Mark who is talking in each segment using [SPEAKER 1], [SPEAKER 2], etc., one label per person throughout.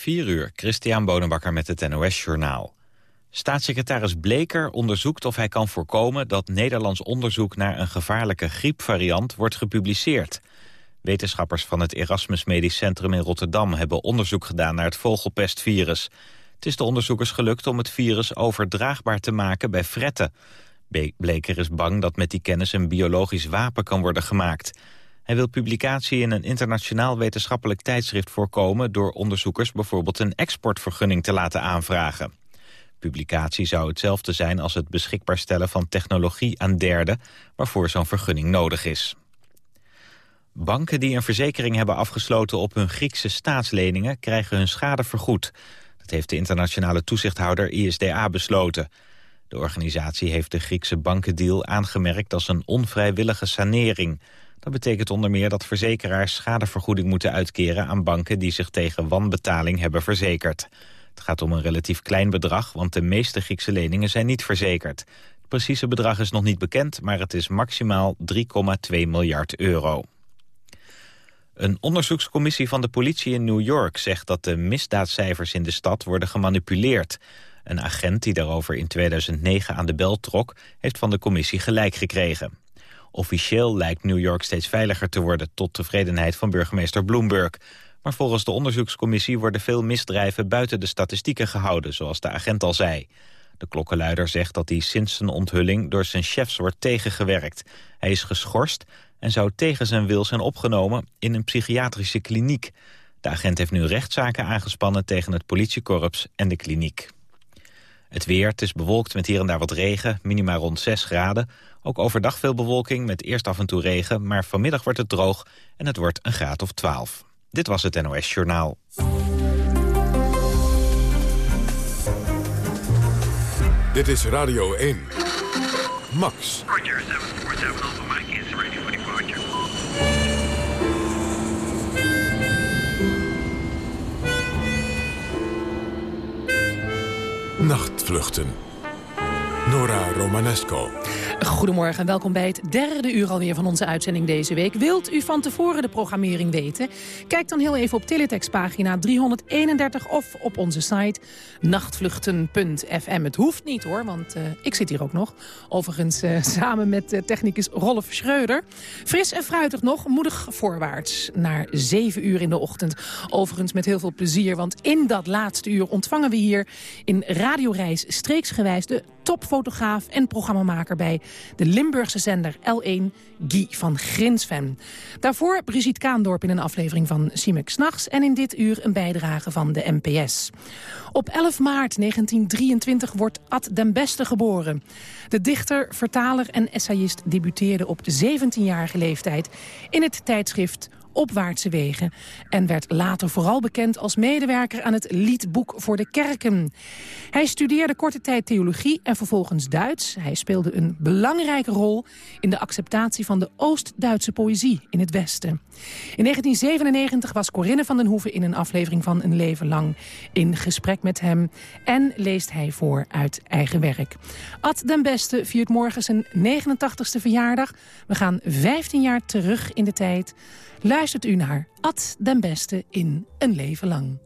[SPEAKER 1] 4 uur, Christian Bonenbakker met het NOS Journaal. Staatssecretaris Bleker onderzoekt of hij kan voorkomen... dat Nederlands onderzoek naar een gevaarlijke griepvariant wordt gepubliceerd. Wetenschappers van het Erasmus Medisch Centrum in Rotterdam... hebben onderzoek gedaan naar het vogelpestvirus. Het is de onderzoekers gelukt om het virus overdraagbaar te maken bij fretten. Bleker is bang dat met die kennis een biologisch wapen kan worden gemaakt... Hij wil publicatie in een internationaal wetenschappelijk tijdschrift voorkomen... door onderzoekers bijvoorbeeld een exportvergunning te laten aanvragen. Publicatie zou hetzelfde zijn als het beschikbaar stellen van technologie aan derden... waarvoor zo'n vergunning nodig is. Banken die een verzekering hebben afgesloten op hun Griekse staatsleningen... krijgen hun schade vergoed. Dat heeft de internationale toezichthouder ISDA besloten. De organisatie heeft de Griekse bankendeal aangemerkt als een onvrijwillige sanering... Dat betekent onder meer dat verzekeraars schadevergoeding moeten uitkeren aan banken die zich tegen wanbetaling hebben verzekerd. Het gaat om een relatief klein bedrag, want de meeste Griekse leningen zijn niet verzekerd. Het precieze bedrag is nog niet bekend, maar het is maximaal 3,2 miljard euro. Een onderzoekscommissie van de politie in New York zegt dat de misdaadcijfers in de stad worden gemanipuleerd. Een agent die daarover in 2009 aan de bel trok, heeft van de commissie gelijk gekregen. Officieel lijkt New York steeds veiliger te worden... tot tevredenheid van burgemeester Bloomberg. Maar volgens de onderzoekscommissie worden veel misdrijven... buiten de statistieken gehouden, zoals de agent al zei. De klokkenluider zegt dat hij sinds zijn onthulling... door zijn chefs wordt tegengewerkt. Hij is geschorst en zou tegen zijn wil zijn opgenomen... in een psychiatrische kliniek. De agent heeft nu rechtszaken aangespannen tegen het politiekorps en de kliniek. Het weer, het is bewolkt met hier en daar wat regen, minima rond 6 graden. Ook overdag veel bewolking met eerst af en toe regen... maar vanmiddag wordt het droog en het wordt een graad of 12. Dit was het NOS Journaal.
[SPEAKER 2] Dit is Radio 1. Max.
[SPEAKER 3] Roger, 747 Alpha Mike is ready for departure.
[SPEAKER 2] Nachtvluchten. Nora Romanesco.
[SPEAKER 4] Goedemorgen en welkom bij het derde uur alweer van onze uitzending deze week. Wilt u van tevoren de programmering weten? Kijk dan heel even op teletextpagina 331 of op onze site nachtvluchten.fm. Het hoeft niet hoor, want uh, ik zit hier ook nog. Overigens uh, samen met uh, technicus Rolf Schreuder. Fris en fruitig nog, moedig voorwaarts naar 7 uur in de ochtend. Overigens met heel veel plezier, want in dat laatste uur ontvangen we hier in radioreis streeksgewijs de topfotograaf en programmamaker bij de Limburgse zender L1, Guy van Grinsven. Daarvoor Brigitte Kaandorp in een aflevering van Simek S'nachts... en in dit uur een bijdrage van de NPS. Op 11 maart 1923 wordt Ad den Beste geboren. De dichter, vertaler en essayist debuteerde op 17-jarige leeftijd... in het tijdschrift opwaartse wegen... en werd later vooral bekend als medewerker aan het liedboek voor de kerken. Hij studeerde korte tijd theologie en vervolgens Duits. Hij speelde een belangrijke rol in de acceptatie van de Oost-Duitse poëzie in het Westen. In 1997 was Corinne van den Hoeven in een aflevering van Een Leven Lang in gesprek met hem en leest hij voor uit eigen werk. Ad den Beste viert morgen zijn 89ste verjaardag. We gaan 15 jaar terug in de tijd luistert u naar Ad den Beste in Een Leven Lang.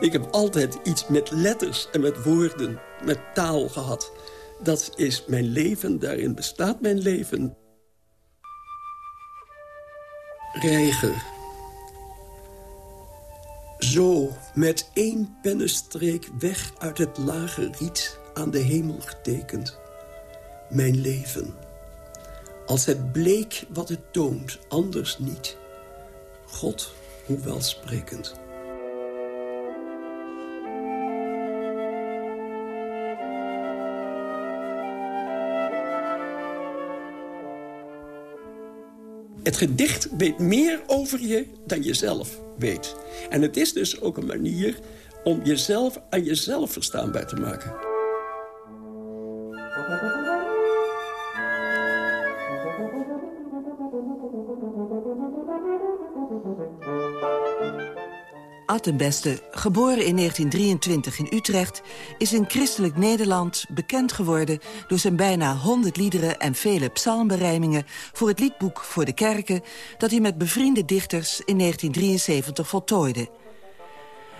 [SPEAKER 5] Ik heb altijd iets met letters en met woorden, met taal gehad. Dat is mijn leven, daarin bestaat mijn leven. Reiger, zo, met één pennenstreek weg uit het lage riet aan de hemel getekend. Mijn leven. Als het bleek wat het toont, anders niet. God, hoe welsprekend. Het gedicht weet meer over je dan jezelf weet. En het is dus ook een manier om jezelf aan jezelf verstaanbaar te maken.
[SPEAKER 6] Ad
[SPEAKER 7] Attenbeste, geboren in 1923 in Utrecht... is in christelijk Nederland bekend geworden... door zijn bijna 100 liederen en vele psalmberijmingen... voor het liedboek Voor de Kerken... dat hij met bevriende dichters in 1973 voltooide.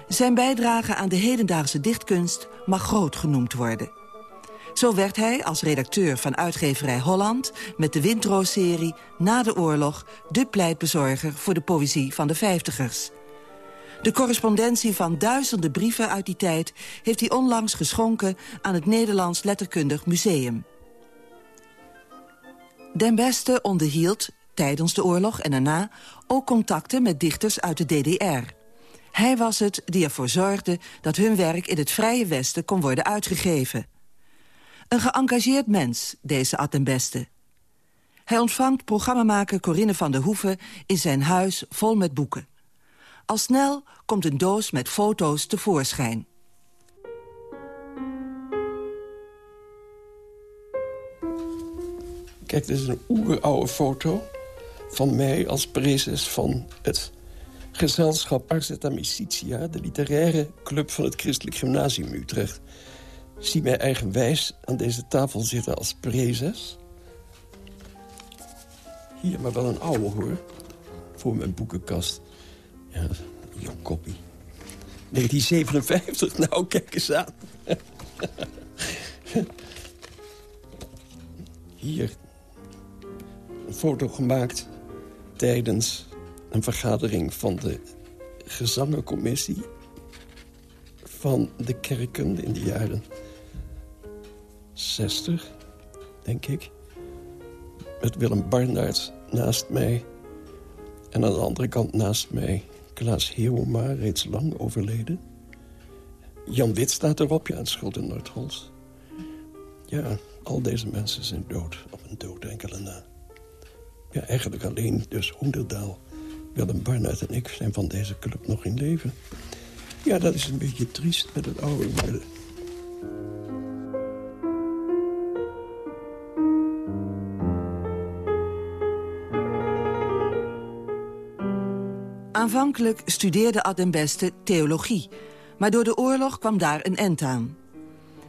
[SPEAKER 7] Zijn bijdrage aan de hedendaagse dichtkunst mag groot genoemd worden. Zo werd hij als redacteur van uitgeverij Holland... met de Windroos-serie na de oorlog de pleitbezorger voor de poëzie van de vijftigers... De correspondentie van duizenden brieven uit die tijd... heeft hij onlangs geschonken aan het Nederlands Letterkundig Museum. Den Beste onderhield, tijdens de oorlog en daarna... ook contacten met dichters uit de DDR. Hij was het die ervoor zorgde dat hun werk in het Vrije Westen kon worden uitgegeven. Een geëngageerd mens, deze Ad den Beste. Hij ontvangt programmamaker Corinne van der Hoeven in zijn huis vol met boeken. Al snel komt een doos met foto's tevoorschijn.
[SPEAKER 5] Kijk, dit is een oeroude foto van mij als prezes van het gezelschap Arzeta Amicitia... de literaire club van het Christelijk Gymnasium Utrecht. Zie mij eigenwijs aan deze tafel zitten als prezes. Hier, maar wel een oude, hoor. Voor mijn boekenkast. Ja, Jan Koppie. 1957, nou, kijk eens aan. Hier, een foto gemaakt tijdens een vergadering van de gezangencommissie van de kerken in de jaren 60, denk ik. Met Willem Barnaert naast mij. En aan de andere kant naast mij Klaas Heeuwma, reeds lang overleden. Jan Wit staat erop, ja, het schuld in Noordholz. Ja, al deze mensen zijn dood, of een dood enkele na. Ja, eigenlijk alleen dus Hoenderdaal, Willem Barnard en ik zijn van deze club nog in leven. Ja, dat is een beetje triest met het oude.
[SPEAKER 7] Aanvankelijk studeerde Ad Beste theologie... maar door de oorlog kwam daar een end aan.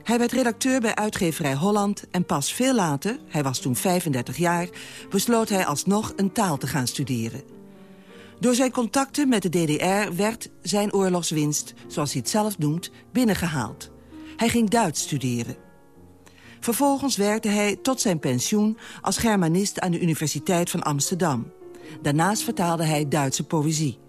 [SPEAKER 7] Hij werd redacteur bij uitgeverij Holland en pas veel later, hij was toen 35 jaar... besloot hij alsnog een taal te gaan studeren. Door zijn contacten met de DDR werd zijn oorlogswinst, zoals hij het zelf noemt, binnengehaald. Hij ging Duits studeren. Vervolgens werkte hij tot zijn pensioen als germanist aan de Universiteit van Amsterdam. Daarnaast vertaalde hij Duitse poëzie.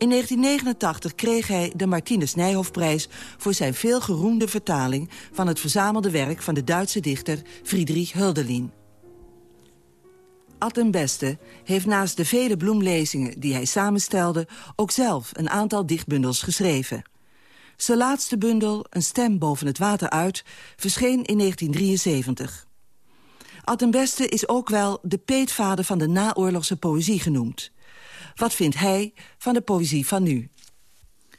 [SPEAKER 7] In 1989 kreeg hij de Martinus Nijhoffprijs... voor zijn veelgeroemde vertaling van het verzamelde werk... van de Duitse dichter Friedrich Hölderlin. Ad Beste heeft naast de vele bloemlezingen die hij samenstelde... ook zelf een aantal dichtbundels geschreven. Zijn laatste bundel, Een stem boven het water uit, verscheen in 1973. Ad Beste is ook wel de peetvader van de naoorlogse poëzie genoemd. Wat vindt hij van de poëzie van nu?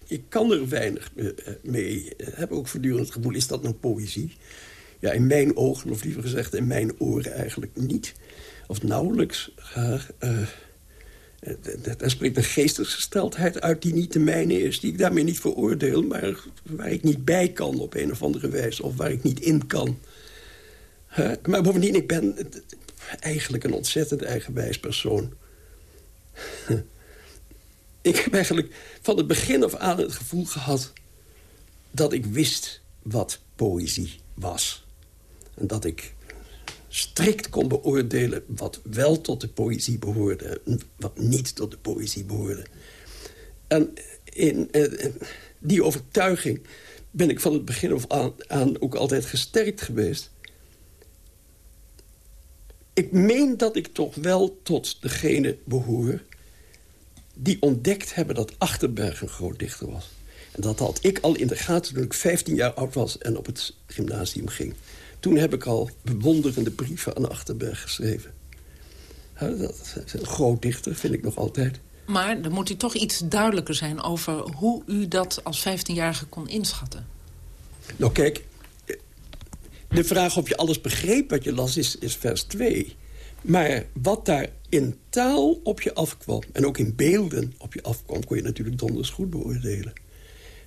[SPEAKER 5] Ik kan er weinig eh, mee. Ik heb ook voortdurend het gevoel, is dat nou poëzie? Ja, in mijn ogen, of liever gezegd in mijn oren eigenlijk niet. Of nauwelijks. Uh, daar spreekt een geestesgesteldheid uit die niet de mijne is. Die ik daarmee niet veroordeel, maar waar ik niet bij kan op een of andere wijze. Of waar ik niet in kan. maar bovendien, ik ben eigenlijk een ontzettend eigenwijs persoon. ik heb eigenlijk van het begin af aan het gevoel gehad... dat ik wist wat poëzie was. En dat ik strikt kon beoordelen wat wel tot de poëzie behoorde... en wat niet tot de poëzie behoorde. En in eh, die overtuiging ben ik van het begin af aan, aan ook altijd gesterkt geweest. Ik meen dat ik toch wel tot degene behoor die ontdekt hebben dat Achterberg een groot dichter was. En dat had ik al in de gaten toen ik 15 jaar oud was en op het gymnasium ging. Toen heb ik al bewonderende brieven aan Achterberg geschreven. dat is een groot dichter, vind ik nog altijd.
[SPEAKER 8] Maar dan moet u toch iets duidelijker zijn over hoe u dat als 15-jarige kon inschatten.
[SPEAKER 5] Nou kijk, de vraag of je alles begreep wat je las is, is vers 2. Maar wat daar in taal op je afkwam... en ook in beelden op je afkwam... kon je natuurlijk donders goed beoordelen.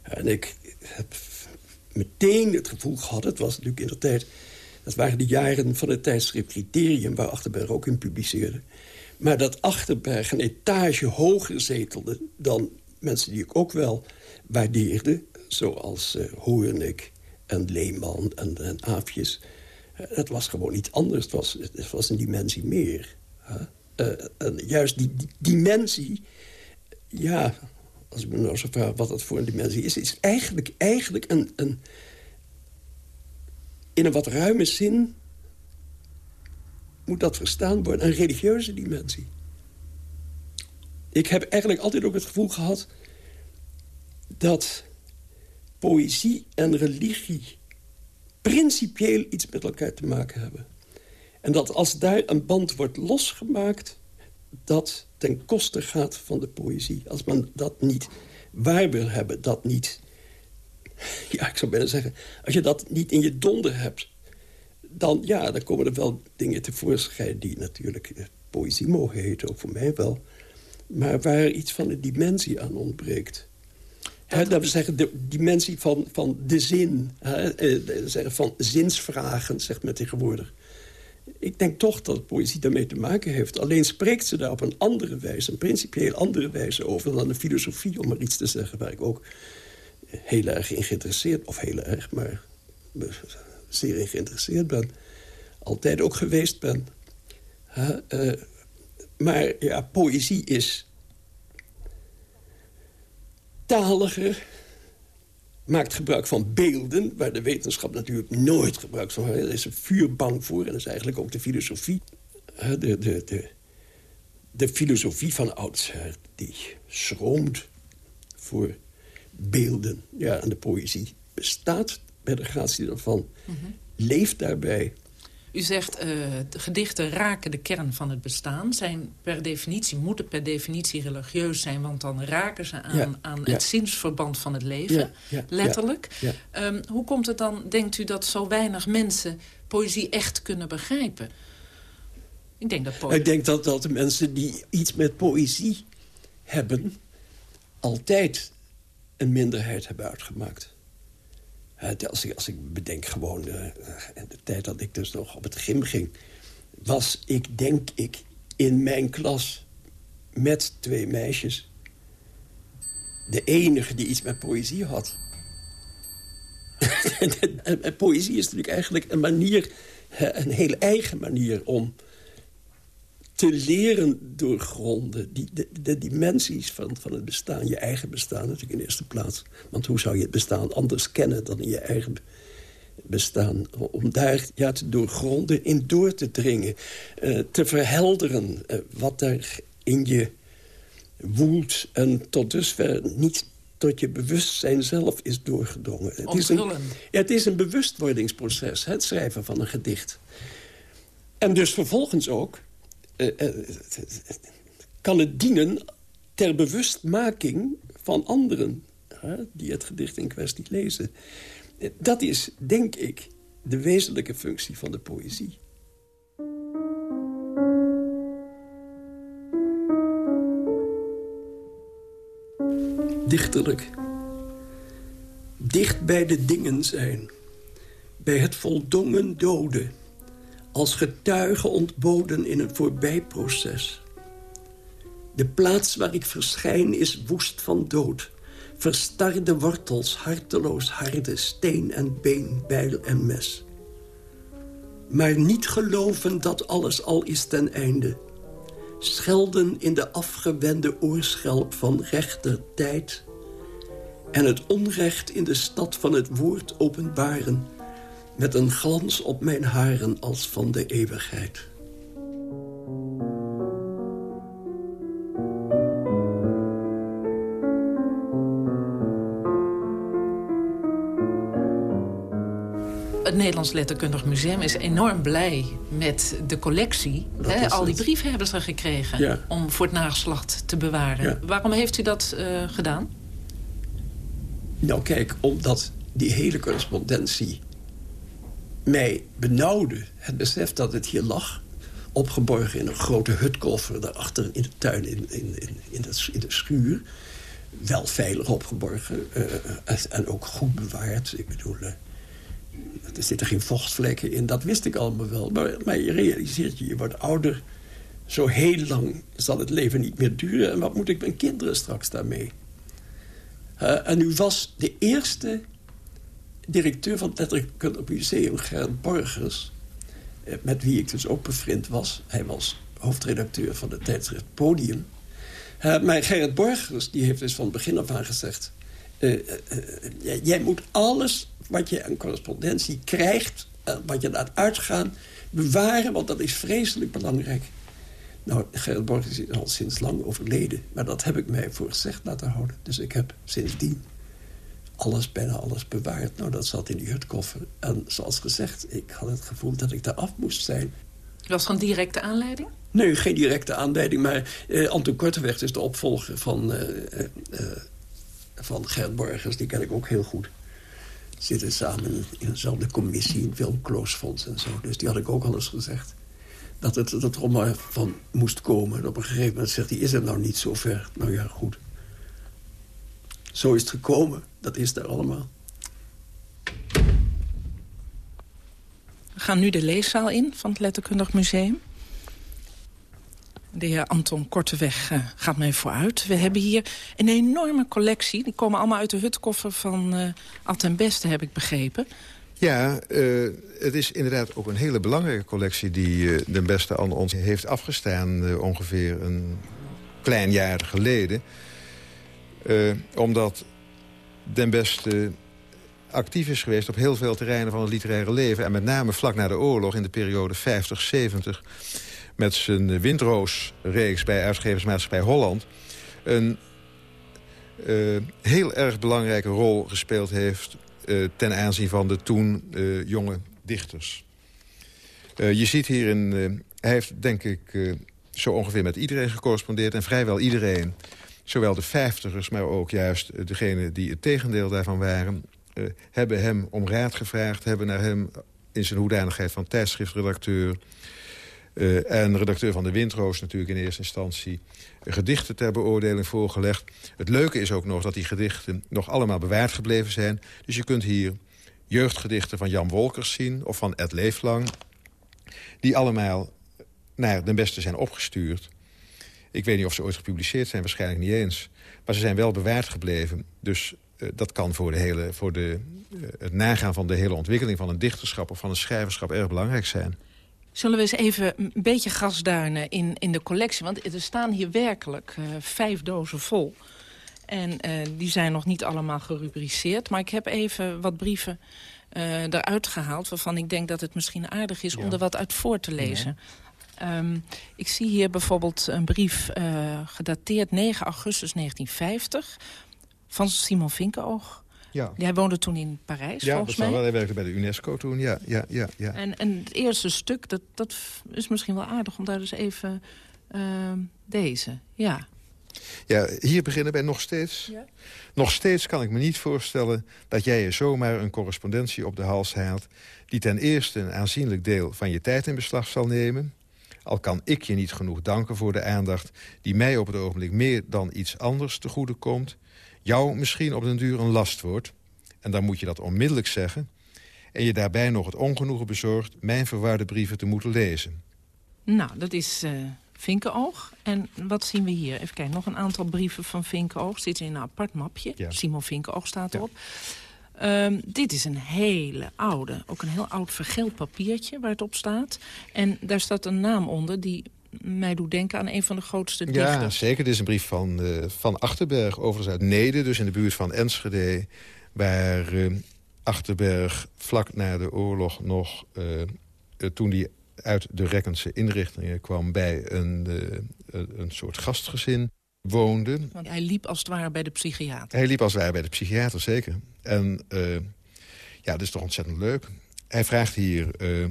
[SPEAKER 5] En ik heb meteen het gevoel gehad... het was natuurlijk in de tijd... dat waren de jaren van het tijdschrift Criterium... waar Achterberg ook in publiceerde. Maar dat Achterberg een etage hoger zetelde... dan mensen die ik ook wel waardeerde... zoals uh, Hoornik en Leeman en, en Aafjes... Het was gewoon niet anders. Het was, het was een dimensie meer. Uh, en juist die, die, dimensie... Ja, als ik me nou zo vraag wat dat voor een dimensie is... is eigenlijk, eigenlijk een, een... In een wat ruime zin moet dat verstaan worden. Een religieuze dimensie. Ik heb eigenlijk altijd ook het gevoel gehad... dat poëzie en religie principieel iets met elkaar te maken hebben. En dat als daar een band wordt losgemaakt... dat ten koste gaat van de poëzie. Als men dat niet waar wil hebben, dat niet... Ja, ik zou bijna zeggen, als je dat niet in je donder hebt... dan, ja, dan komen er wel dingen tevoorschijn die natuurlijk eh, poëzie mogen heten, ook voor mij wel. Maar waar iets van de dimensie aan ontbreekt dat we zeggen, de dimensie van, van de zin. Eh, zeggen van zinsvragen, zegt men tegenwoordig. Ik denk toch dat poëzie daarmee te maken heeft. Alleen spreekt ze daar op een andere wijze, een principieel andere wijze over... dan de filosofie, om maar iets te zeggen... waar ik ook heel erg in geïnteresseerd... of heel erg, maar zeer in geïnteresseerd ben. Altijd ook geweest ben. Uh, maar ja, poëzie is taliger, maakt gebruik van beelden... waar de wetenschap natuurlijk nooit gebruik van heeft. Er is een vuur bang voor en dat is eigenlijk ook de filosofie. De, de, de, de filosofie van oudsher, die schroomt voor beelden. Ja, en de poëzie bestaat bij de gratie daarvan. Mm Leeft daarbij.
[SPEAKER 8] U zegt, uh, de gedichten raken de kern van het bestaan. Zijn per definitie, moeten per definitie religieus zijn... want dan raken ze aan, aan het zinsverband van het leven, letterlijk. Um, hoe komt het dan, denkt u, dat zo weinig mensen poëzie echt kunnen begrijpen? Ik denk dat,
[SPEAKER 5] poëzie... Ik denk dat, dat de mensen die iets met poëzie hebben... altijd een minderheid hebben uitgemaakt. Als ik, als ik bedenk gewoon uh, de tijd dat ik dus nog op het gym ging... was ik, denk ik, in mijn klas met twee meisjes... de enige die iets met poëzie had. poëzie is natuurlijk eigenlijk een manier... een hele eigen manier om te leren doorgronden. Die, de, de, dimensies van, van het bestaan, je eigen bestaan natuurlijk in eerste plaats. Want hoe zou je het bestaan anders kennen dan in je eigen bestaan? Om daar ja, te doorgronden, in door te dringen. Uh, te verhelderen uh, wat er in je woelt. En tot dusver niet tot je bewustzijn zelf is doorgedrongen.
[SPEAKER 8] Het is, een,
[SPEAKER 5] het is een bewustwordingsproces, het schrijven van een gedicht. En dus vervolgens ook eh, eh, kan het dienen ter bewustmaking van anderen... die het gedicht in kwestie lezen. Eh, dat is, denk ik, de wezenlijke functie van de poëzie. Dichterlijk. Dicht bij de dingen zijn. Bij het voldongen doden als getuige ontboden in een voorbijproces. De plaats waar ik verschijn is woest van dood. Verstarde wortels, harteloos harde, steen en been, bijl en mes. Maar niet geloven dat alles al is ten einde. Schelden in de afgewende oorschelp van rechter tijd... en het onrecht in de stad van het woord openbaren met een glans op mijn haren als van de eeuwigheid.
[SPEAKER 8] Het Nederlands Letterkundig Museum is enorm blij met de collectie. Hè, al die brieven hebben ze gekregen om voor het nageslacht te bewaren. Waarom heeft u dat uh, gedaan?
[SPEAKER 5] Nou kijk, omdat die hele correspondentie mij benauwde het besef dat het hier lag... opgeborgen in een grote hutkoffer... daarachter in de tuin, in, in, in, in, de, in de schuur. Wel veilig opgeborgen uh, en ook goed bewaard. Ik bedoel, uh, er zitten geen vochtvlekken in. Dat wist ik allemaal wel. Maar, maar je realiseert je, je wordt ouder. Zo heel lang zal het leven niet meer duren. En wat moet ik mijn kinderen straks daarmee? En u was de eerste directeur van het Letterkundig Museum, Gerrit Borgers... Eh, met wie ik dus ook bevriend was. Hij was hoofdredacteur van het tijdschrift Podium. Uh, maar Gerrit Borgers die heeft dus van het begin af aan gezegd... Uh, jij moet alles wat je aan correspondentie krijgt... wat je laat uitgaan, bewaren, want dat is vreselijk belangrijk. Nou, Gerrit Borgers is al sinds lang overleden. Maar dat heb ik mij voor gezegd laten houden. Dus ik heb sindsdien alles, bijna alles bewaard. Nou, dat zat in die hutkoffer. En zoals gezegd, ik had het gevoel dat ik daar af moest zijn.
[SPEAKER 8] Was er een directe aanleiding?
[SPEAKER 5] Nee, geen directe aanleiding. Maar uh, Anton Korteweg is de opvolger van, uh, uh, van Gert Borgers. Die ken ik ook heel goed. Zitten samen in dezelfde commissie, in Filmkloosfonds en zo. Dus die had ik ook al eens gezegd. Dat het dat er allemaal van moest komen. op een gegeven moment zegt hij, is het nou niet zo ver? Nou ja, goed. Zo is het gekomen. Dat is er allemaal.
[SPEAKER 8] We gaan nu de leeszaal in van het Letterkundig Museum. De heer Anton Korteweg uh, gaat mij vooruit. We hebben hier een enorme collectie. Die komen allemaal uit de hutkoffer van uh, Ad en Beste, heb ik begrepen.
[SPEAKER 9] Ja, uh, het is inderdaad ook een hele belangrijke collectie... die uh, Den Beste aan ons heeft afgestaan uh, ongeveer een klein jaar geleden. Omdat Den Beste actief is geweest op heel veel terreinen van het literaire leven... en met name vlak na de oorlog in de periode 50-70... met zijn Windroos-reeks bij uitgeversmaatschappij Holland... een uh, heel erg belangrijke rol gespeeld heeft... Uh, ten aanzien van de toen uh, jonge dichters. je ziet hierin, hij heeft denk ik zo ongeveer met iedereen gecorrespondeerd... en vrijwel iedereen zowel de vijftigers, maar ook juist degenen die het tegendeel daarvan waren... Uh, hebben hem om raad gevraagd, hebben naar hem in zijn hoedanigheid van tijdschriftredacteur... Uh, en redacteur van de Windroos natuurlijk in eerste instantie... gedichten ter beoordeling voorgelegd. Het leuke is ook nog dat die gedichten nog allemaal bewaard gebleven zijn. Dus je kunt hier jeugdgedichten van Jan Wolkers zien of van Ed Leeflang... die allemaal naar den beste zijn opgestuurd. Ik weet niet of ze ooit gepubliceerd zijn, waarschijnlijk niet eens. Maar ze zijn wel bewaard gebleven. Dus uh, dat kan voor, de hele, voor de, uh, het nagaan van de hele ontwikkeling van een dichterschap... of van een schrijverschap erg belangrijk zijn.
[SPEAKER 8] Zullen we eens even een beetje gasduinen in, in de collectie? Want er staan hier werkelijk uh, vijf dozen vol. En die zijn nog niet allemaal gerubriceerd. Maar ik heb even wat brieven eruit gehaald... waarvan ik denk dat het misschien aardig is ja. om er wat uit voor te lezen. Ja. Um, ik zie hier bijvoorbeeld een brief uh, gedateerd 9 augustus 1950 van Simon Vinkenoog. Ja. Hij woonde toen in Parijs,
[SPEAKER 9] ja,
[SPEAKER 8] volgens mij.
[SPEAKER 9] Ja, hij werkte bij de UNESCO toen, ja. ja, ja, ja.
[SPEAKER 8] En, en het eerste stuk, dat, dat is misschien wel aardig om daar dus even... Uh, deze, ja.
[SPEAKER 9] Ja, hier beginnen wij nog steeds. Ja? Nog steeds kan ik me niet voorstellen dat jij je zomaar een correspondentie op de hals haalt... die ten eerste een aanzienlijk deel van je tijd in beslag zal nemen... Al kan ik je niet genoeg danken voor de aandacht... die mij op het ogenblik meer dan iets anders te goede komt... jou misschien op den duur een last wordt. En dan moet je dat onmiddellijk zeggen... en je daarbij nog het ongenoegen bezorgt... mijn verwarde brieven te moeten lezen.
[SPEAKER 8] Nou, dat is uh, Vinkenoog. En wat zien we hier? Even kijken, nog een aantal brieven van Vinkenoog. Zitten in een apart mapje. Ja. Simon Vinkenoog staat erop. Ja. Um, dit is een hele oude, ook een heel oud vergeld papiertje waar het op staat. En daar staat een naam onder die mij doet denken aan een van de grootste dichters.
[SPEAKER 9] Ja, zeker. Dit is een brief van, uh, van Achterberg, overigens uit Nede, dus in de buurt van Enschede... waar uh, Achterberg vlak na de oorlog nog, uh, toen hij uit de Rekkense inrichtingen kwam... bij een, een soort gastgezin woonde.
[SPEAKER 8] Want hij liep als het ware bij de psychiater.
[SPEAKER 9] Hij liep als het ware bij de psychiater, zeker. En uh, ja, dat is toch ontzettend leuk. Hij vraagt hier... Uh,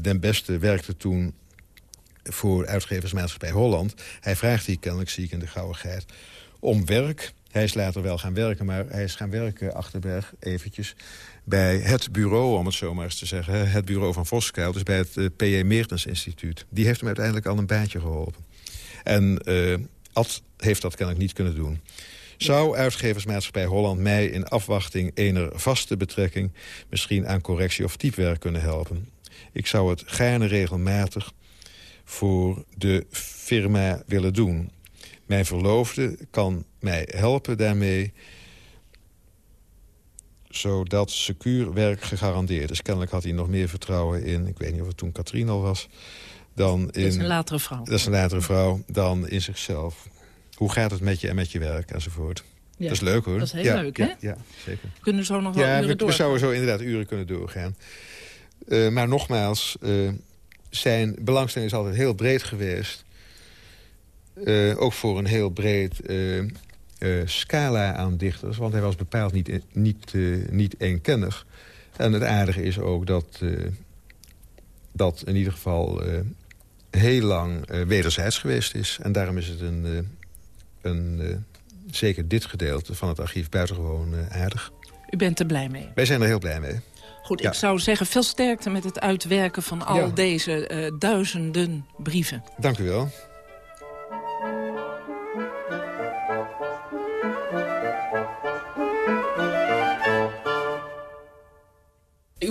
[SPEAKER 9] Den Beste werkte toen voor uitgeversmaatschappij Holland. Hij vraagt hier kennelijk, zie ik in de gauwigheid, om werk. Hij is later wel gaan werken, maar hij is gaan werken, Achterberg, eventjes... bij het bureau, om het zo maar eens te zeggen. Het bureau van Voskuil, dus bij het P.J. Meertens Instituut. Die heeft hem uiteindelijk al een baantje geholpen. En uh, Ad heeft dat kennelijk niet kunnen doen. Zou uitgeversmaatschappij Holland mij in afwachting ener vaste betrekking... misschien aan correctie of typewerk kunnen helpen? Ik zou het gaarne regelmatig voor de firma willen doen. Mijn verloofde kan mij helpen daarmee zodat secuur werk gegarandeerd is. Kennelijk had hij nog meer vertrouwen in... ik weet niet of het toen Katrien al was... Dan in, dat
[SPEAKER 8] is een latere vrouw.
[SPEAKER 9] Dat is een latere vrouw dan in zichzelf. Hoe gaat het met je en met je werk enzovoort. Ja. Dat is leuk hoor.
[SPEAKER 8] Dat is heel leuk hè?
[SPEAKER 9] Ja, ja, zeker.
[SPEAKER 8] We kunnen zo nog wel
[SPEAKER 9] ja,
[SPEAKER 8] uren
[SPEAKER 9] we, we zouden zo inderdaad uren kunnen doorgaan. Uh, maar nogmaals, uh, zijn belangstelling is altijd heel breed geweest. Uh, ook voor een heel breed scala aan dichters. Want hij was bepaald niet, niet, niet eenkennig. En het aardige is ook dat, dat in ieder geval heel lang wederzijds geweest is. En daarom is het een, een zeker dit gedeelte van het archief buitengewoon aardig.
[SPEAKER 8] U bent er blij mee?
[SPEAKER 9] Wij zijn er heel blij mee.
[SPEAKER 8] Goed, ik zou zeggen veel sterkte met het uitwerken van al ja. deze uh, duizenden brieven.
[SPEAKER 9] Dank u wel.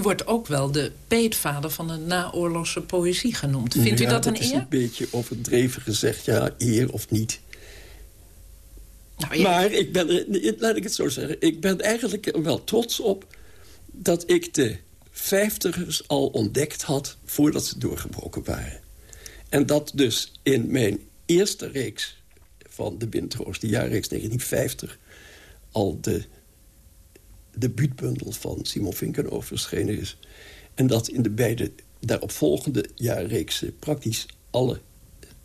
[SPEAKER 8] U wordt ook wel de peetvader van de naoorlogse poëzie genoemd. Vindt
[SPEAKER 5] ja,
[SPEAKER 8] u dat een
[SPEAKER 5] dat
[SPEAKER 8] eer?
[SPEAKER 5] is een beetje overdreven gezegd, ja, eer of niet. Nou, ja. Maar ik ben, laat ik het zo zeggen, ik ben eigenlijk er wel trots op dat ik de vijftigers al ontdekt had voordat ze doorgebroken waren. En dat dus in mijn eerste reeks van de Windroos, de jaarreeks 1950... al de debuutbundel van Simon Vinkenhoff verschenen is. En dat in de beide daaropvolgende jaarreeksen... praktisch alle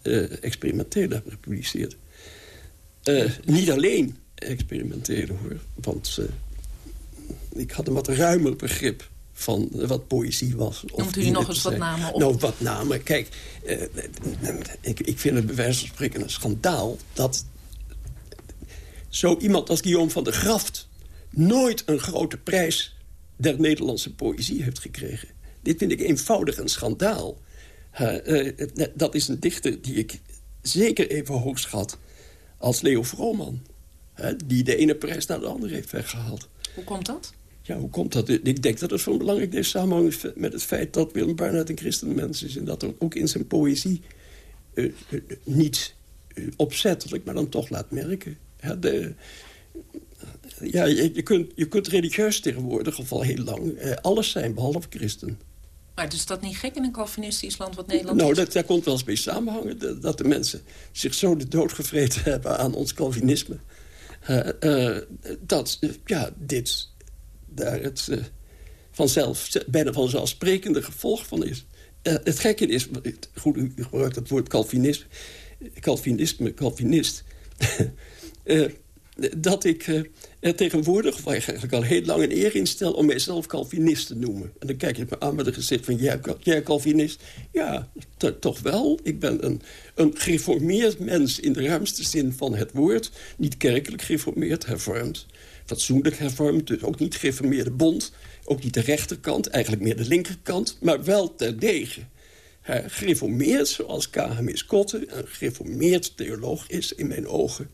[SPEAKER 5] uh, experimentele hebben gepubliceerd. Uh, niet alleen experimentele, hoor. Want uh, ik had een wat ruimer begrip van wat poëzie was.
[SPEAKER 8] Noemt u nog eens wat namen op?
[SPEAKER 5] Nou, wat namen. Kijk, ik, ik vind het bij wijze van spreken een schandaal... dat zo iemand als Guillaume van der Graft... nooit een grote prijs der Nederlandse poëzie heeft gekregen. Dit vind ik eenvoudig een schandaal. Uh, dat is een dichter die ik zeker even hoog schat als Leo Vrooman. die de ene prijs naar de andere heeft weggehaald.
[SPEAKER 8] Hoe komt dat?
[SPEAKER 5] Ja, hoe komt dat? Ik denk dat het van belangrijk is samenhangt met het feit dat Willem Barnard een christenmens is. En dat er ook in zijn poëzie uh, uh, niet uh, opzettelijk, maar dan toch laat merken. Ja, de, ja je, je, kunt, je kunt religieus tegenwoordig, of al heel lang, alles zijn behalve christen.
[SPEAKER 8] Maar is dat niet gek in een Calvinistisch land wat Nederland
[SPEAKER 5] nou,
[SPEAKER 8] is?
[SPEAKER 5] dat, daar komt wel eens mee samenhangen. Dat, dat de mensen zich zo de dood gevreten hebben aan ons Calvinisme. dat, ja, dit daar het vanzelf, bijna vanzelfsprekende gevolg van is. Het gekke is, goed, u gebruikt het woord Calvinisme, Calvinisme, Calvinist... dat ik er tegenwoordig, of eigenlijk al heel lang een eer in stel... om mijzelf Calvinist te noemen. En dan kijk je me aan met een gezicht van, jij ja, Calvinist? Ja, toch wel. Ik ben een, een gereformeerd mens in de ruimste zin van het woord. Niet kerkelijk gereformeerd, hervormd fatsoenlijk hervormd. Dus ook niet gereformeerde bond. Ook niet de rechterkant, eigenlijk meer de linkerkant. Maar wel terdege. Gereformeerd zoals K.H. Kotte een gereformeerd theoloog is in mijn ogen.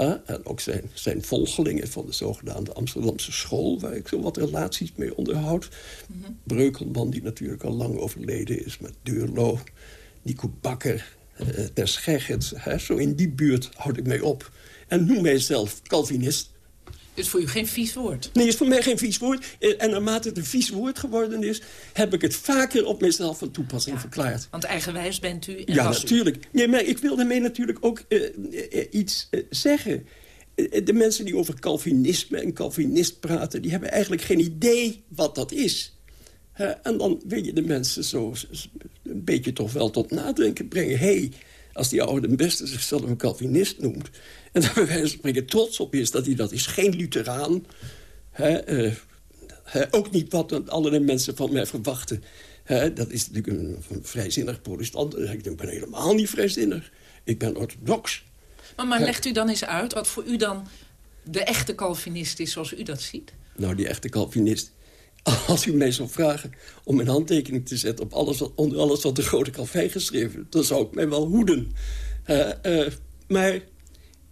[SPEAKER 5] En ook zijn, zijn volgelingen van de zogenaamde Amsterdamse school... waar ik zo wat relaties mee onderhoud. Mm -hmm. Breukelman, die natuurlijk al lang overleden is... met Duurlo, Nico Bakker, uh, Ter Schegget. Zo in die buurt houd ik mee op. En noem mijzelf Calvinist.
[SPEAKER 8] Is voor u geen vies woord?
[SPEAKER 5] Nee, is voor mij geen vies woord. En naarmate het een vies woord geworden is... heb ik het vaker op mezelf van toepassing
[SPEAKER 8] ja,
[SPEAKER 5] verklaard.
[SPEAKER 8] Want eigenwijs bent u en
[SPEAKER 5] Ja, natuurlijk.
[SPEAKER 8] U.
[SPEAKER 5] Nee, maar ik wil daarmee natuurlijk ook uh, uh, iets uh, zeggen. de mensen die over Calvinisme en Calvinist praten... die hebben eigenlijk geen idee wat dat is. en dan wil je de mensen zo een beetje toch wel tot nadenken brengen. hey, als die oude beste zichzelf een Calvinist noemt... en daar bij wijze van spreken trots op is dat hij dat is. Geen Lutheraan. Hè, uh, hè, ook niet wat allerlei mensen van mij verwachten. Hè, dat is natuurlijk een, een vrijzinnig protestant. Ik ben helemaal niet vrijzinnig. Ik ben orthodox.
[SPEAKER 8] Maar, maar legt u dan eens uit wat voor u dan de echte Calvinist is zoals u dat ziet?
[SPEAKER 5] Nou, die echte Calvinist. Als u mij zou vragen om een handtekening te zetten... op alles wat, onder alles wat de grote Calvin geschreven... dan zou ik mij wel hoeden. Uh, uh, maar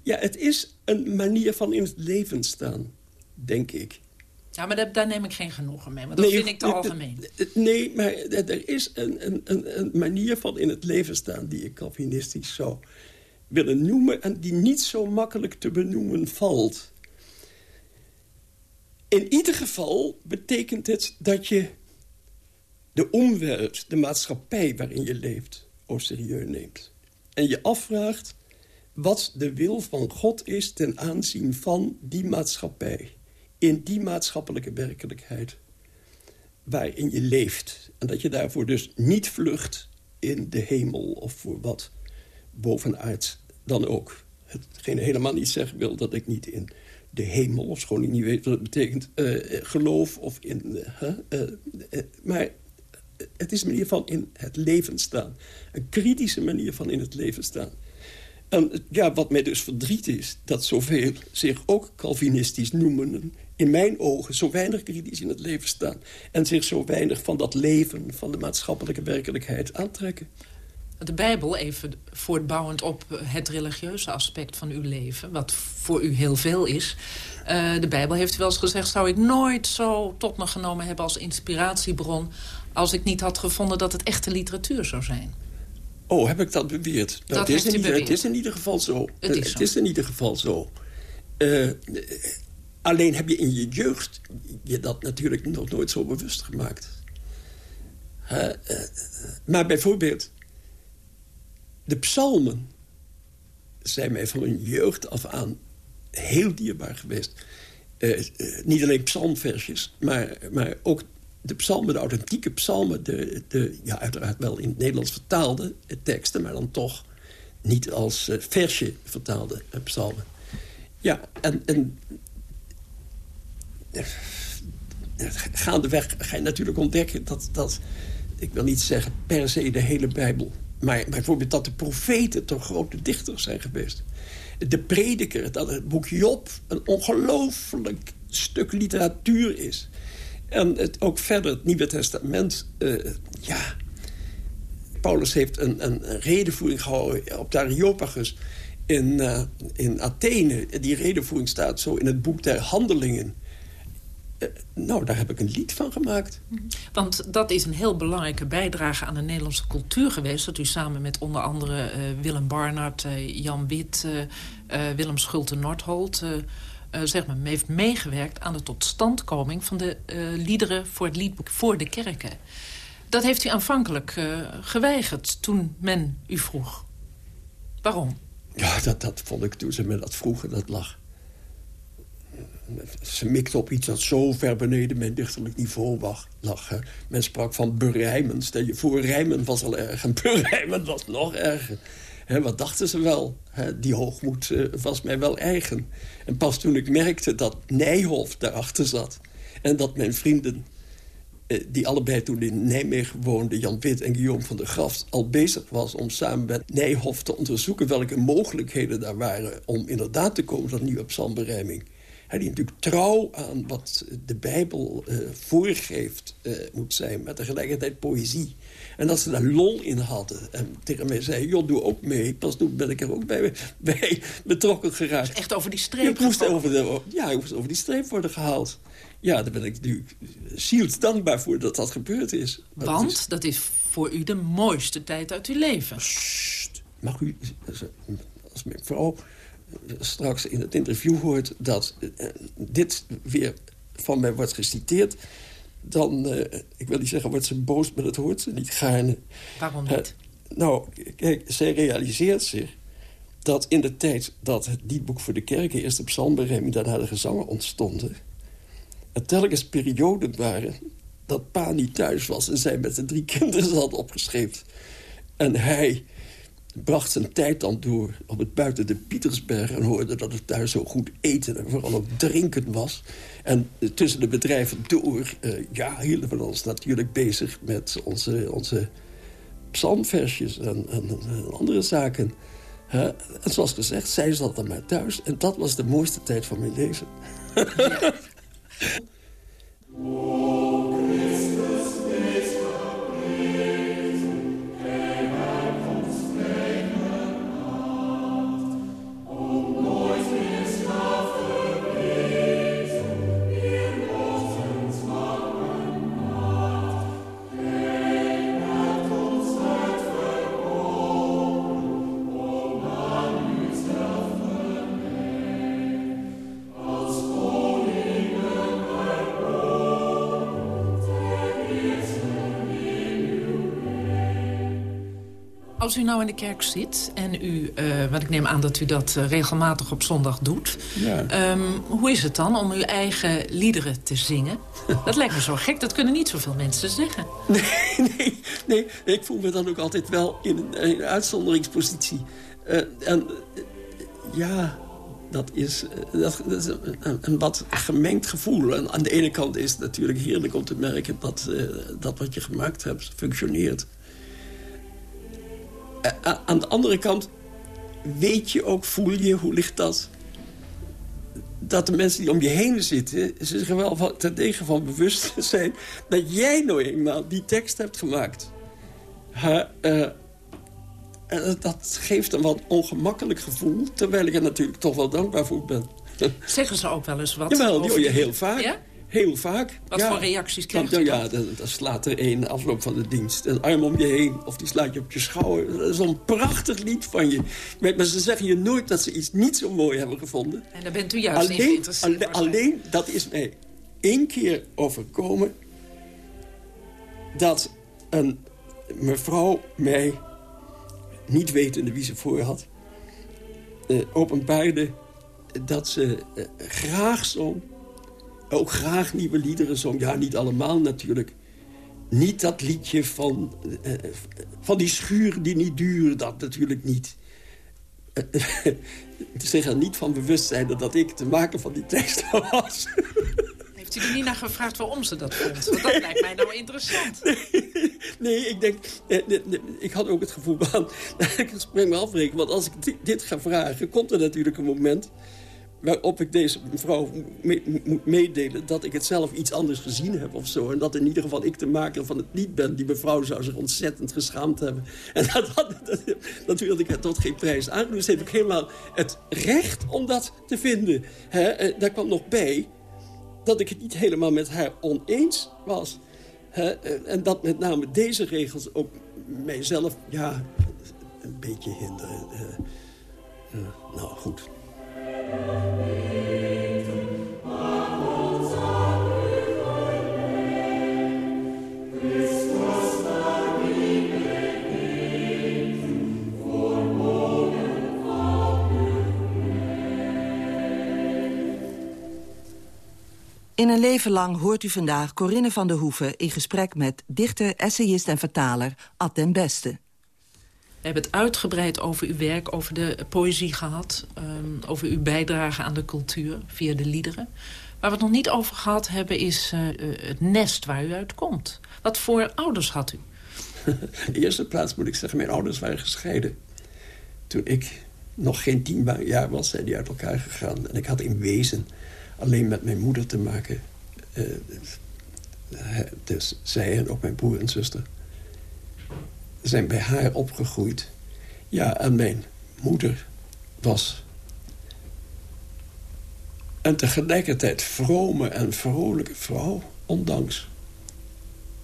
[SPEAKER 5] ja, het is een manier van in het leven staan, denk ik.
[SPEAKER 8] Ja, maar daar, daar neem ik geen genoegen mee, want dat nee, vind ik te algemeen.
[SPEAKER 5] Nee, maar er is een, een, een manier van in het leven staan... die ik Calvinistisch zou willen noemen... en die niet zo makkelijk te benoemen valt. In ieder geval betekent het dat je de omwereld, de maatschappij waarin je leeft... au serieus neemt. En je afvraagt wat de wil van God is ten aanzien van die maatschappij. In die maatschappelijke werkelijkheid waarin je leeft. En dat je daarvoor dus niet vlucht in de hemel of voor wat bovenaard dan ook. Hetgeen helemaal niet zeggen wil dat ik niet in de hemel... of schoon ik niet weet wat het betekent, uh, geloof of in... Uh, uh, maar het is een manier van in het leven staan. Een kritische manier van in het leven staan. En ja, wat mij dus verdriet is... dat zoveel zich ook Calvinistisch noemen... in mijn ogen zo weinig kritisch in het leven staan... en zich zo weinig van dat leven, van de maatschappelijke werkelijkheid aantrekken.
[SPEAKER 8] De Bijbel, even voortbouwend op het religieuze aspect van uw leven... wat voor u heel veel is... Uh, de Bijbel heeft wel eens gezegd... zou ik nooit zo tot me genomen hebben als inspiratiebron... als ik niet had gevonden dat het echte literatuur zou zijn.
[SPEAKER 5] Oh, heb ik dat beweerd?
[SPEAKER 8] Nou, dat het, is in,
[SPEAKER 5] het is in ieder geval zo.
[SPEAKER 8] Het is,
[SPEAKER 5] het is in ieder geval zo. Uh, alleen heb je in je jeugd je dat natuurlijk nog nooit zo bewust gemaakt. Uh, maar bijvoorbeeld, de psalmen zijn mij van mijn jeugd af aan heel dierbaar geweest. niet alleen psalmversjes, maar, maar ook de psalmen, de authentieke psalmen... De, de, ja, uiteraard wel in het Nederlands vertaalde teksten... maar dan toch niet als versje vertaalde psalmen. Ja, en, en gaandeweg ga je natuurlijk ontdekken dat, dat... ik wil niet zeggen per se de hele Bijbel... maar bijvoorbeeld dat de profeten toch grote dichters zijn geweest. De prediker, dat het boek Job een ongelooflijk stuk literatuur is... En het, ook verder, het Nieuwe Testament, uh, ja... Paulus heeft een, een, redenvoering gehouden op de Areopagus in, uh, in Athene. Die redenvoering staat zo in het boek der Handelingen. Uh, nou, daar heb ik een lied van gemaakt.
[SPEAKER 8] Mhm. Want dat is een heel belangrijke bijdrage aan de Nederlandse cultuur geweest... dat u samen met onder andere Willem Barnard, Jan Wit, Willem Schulte-Nordholt zeg maar, heeft meegewerkt aan de totstandkoming van de liederen voor het liedboek voor de kerken. Dat heeft u aanvankelijk geweigerd toen men u vroeg. Waarom?
[SPEAKER 5] Ja, dat, dat vond ik toen ze me dat vroegen, dat lag. Ze mikte op iets dat zo ver beneden mijn dichterlijk niveau lag. Men sprak van berijmen. Stel je voor, rijmen was al erg en berijmen was nog erger wat dachten ze wel? die hoogmoed uh, was mij wel eigen. En pas toen ik merkte dat Nijhoff daarachter zat... en dat mijn vrienden, uh, die allebei toen in Nijmegen woonden... Jan Wit en Guillaume van der Graft, al bezig was om samen met Nijhoff te onderzoeken... welke mogelijkheden daar waren om inderdaad te komen tot nieuwe psalmberijming... Hij die natuurlijk trouw aan wat de Bijbel uh, voorgeeft uh, moet zijn... maar tegelijkertijd poëzie. En dat ze daar lol in hadden. En tegen mij zei, joh, doe ook mee. Pas toen ben ik er ook bij, bij betrokken geraakt.
[SPEAKER 8] echt over die streep?
[SPEAKER 5] Ik moest over de, ja, ik moest over die streep worden gehaald. Ja, daar ben ik nu ziels dankbaar voor dat dat gebeurd is.
[SPEAKER 8] Want is... dat is voor u de mooiste tijd uit uw leven.
[SPEAKER 5] Sst, mag u, als mijn vrouw straks in het interview hoort... dat uh, dit weer van mij wordt geciteerd dan, uh, ik wil niet zeggen wordt ze boos, maar dat hoort ze niet gaarne.
[SPEAKER 8] Waarom niet?
[SPEAKER 5] Uh, nou, kijk, zij realiseert zich dat in de tijd dat het liedboek voor de kerken... eerst de psalmberemming, daarna de gezangen ontstonden... er telkens perioden waren dat pa niet thuis was... en zij met de drie kinderen had opgeschreven. En hij bracht zijn tijd dan door op het buiten de Pietersberg... en hoorde dat het daar zo goed eten en vooral ook drinken was. En tussen de bedrijven door uh, ja, hielden we ons natuurlijk bezig... met onze, onze psalmversjes en andere zaken. en zoals gezegd, zij zat dan maar thuis. En dat was de mooiste tijd van mijn leven.
[SPEAKER 8] Als u nou in de kerk zit en u, uh, want ik neem aan dat u dat uh, regelmatig op zondag doet.
[SPEAKER 5] Ja.
[SPEAKER 8] Um, hoe is het dan om uw eigen liederen te zingen? dat lijkt me zo gek, dat kunnen niet zoveel mensen zeggen.
[SPEAKER 5] Nee, nee, nee. ik voel me dan ook altijd wel in een, in een uitzonderingspositie. Uh, en ja, dat is, dat, dat is een, een, wat gemengd gevoel. En aan de ene kant is het natuurlijk heerlijk om te merken... dat, dat wat je gemaakt hebt functioneert aan de andere kant weet je ook, voel je, hoe ligt dat... dat de mensen die om je heen zitten... ze zich wel van, ten degen van bewust zijn... dat jij nou eenmaal die tekst hebt gemaakt. Ha, uh, dat geeft een wat ongemakkelijk gevoel... terwijl ik er natuurlijk toch wel dankbaar voor ben.
[SPEAKER 8] Zeggen ze ook wel eens wat?
[SPEAKER 5] Jawel, die hoor je heel vaak.
[SPEAKER 8] Ja?
[SPEAKER 5] Heel vaak.
[SPEAKER 8] Wat
[SPEAKER 5] ja.
[SPEAKER 8] voor reacties krijg je?
[SPEAKER 5] Ja, dan, dan, slaat er een afloop van de dienst. Een arm om je heen. Of die slaat je op je schouder. Dat is een prachtig lied van je. Maar ze zeggen je nooit dat ze iets niet zo mooi hebben gevonden.
[SPEAKER 8] En daar bent u juist
[SPEAKER 5] alleen,
[SPEAKER 8] in geïnteresseerd.
[SPEAKER 5] Alleen, alleen, dat is mij één keer overkomen... dat een mevrouw mij, niet wetende wie ze voor had... Uh, openbaarde dat ze uh, graag zong ook graag nieuwe liederen zong. Ja, niet allemaal natuurlijk. Niet dat liedje van, uh, van die schuur die niet duren, dat natuurlijk niet. Uh, zich er niet van bewust zijn dat ik te maken van die tekst was.
[SPEAKER 8] Heeft u er niet naar gevraagd waarom ze dat vond? Want dat lijkt mij nou interessant.
[SPEAKER 5] Nee, nee ik denk... Eh, ik had ook het gevoel van... ik spring me afrekenen, want als ik dit, dit ga vragen... komt er natuurlijk een moment waarop ik deze mevrouw me moet meedelen... dat ik het zelf iets anders gezien heb of zo. En dat in ieder geval ik de maker van het lied ben. Die mevrouw zou zich ontzettend geschaamd hebben. En dat, dat, wilde ik tot geen prijs aan. Dus heb ik helemaal het recht om dat te vinden. He, daar kwam nog bij dat ik het niet helemaal met haar oneens was. He, en dat met name deze regels ook mijzelf ja, een beetje hinderen. Uh, nou, goed.
[SPEAKER 7] In een leven lang hoort u vandaag Corinne van der Hoeven... in gesprek met dichter, essayist en vertaler Ad den Beste.
[SPEAKER 8] We hebben het uitgebreid over uw werk, over de poëzie gehad... Um, over uw bijdrage aan de cultuur via de liederen. Waar we het nog niet over gehad hebben is uh, het nest waar u uit komt. Wat voor ouders had u?
[SPEAKER 5] In de eerste plaats moet ik zeggen, mijn ouders waren gescheiden. Toen ik nog geen tien jaar was, zijn die uit elkaar gegaan. En ik had in wezen alleen met mijn moeder te maken. Uh, dus zij en ook mijn broer en zuster zijn bij haar opgegroeid. Ja, en mijn moeder was een tegelijkertijd vrome en vrolijke vrouw... ondanks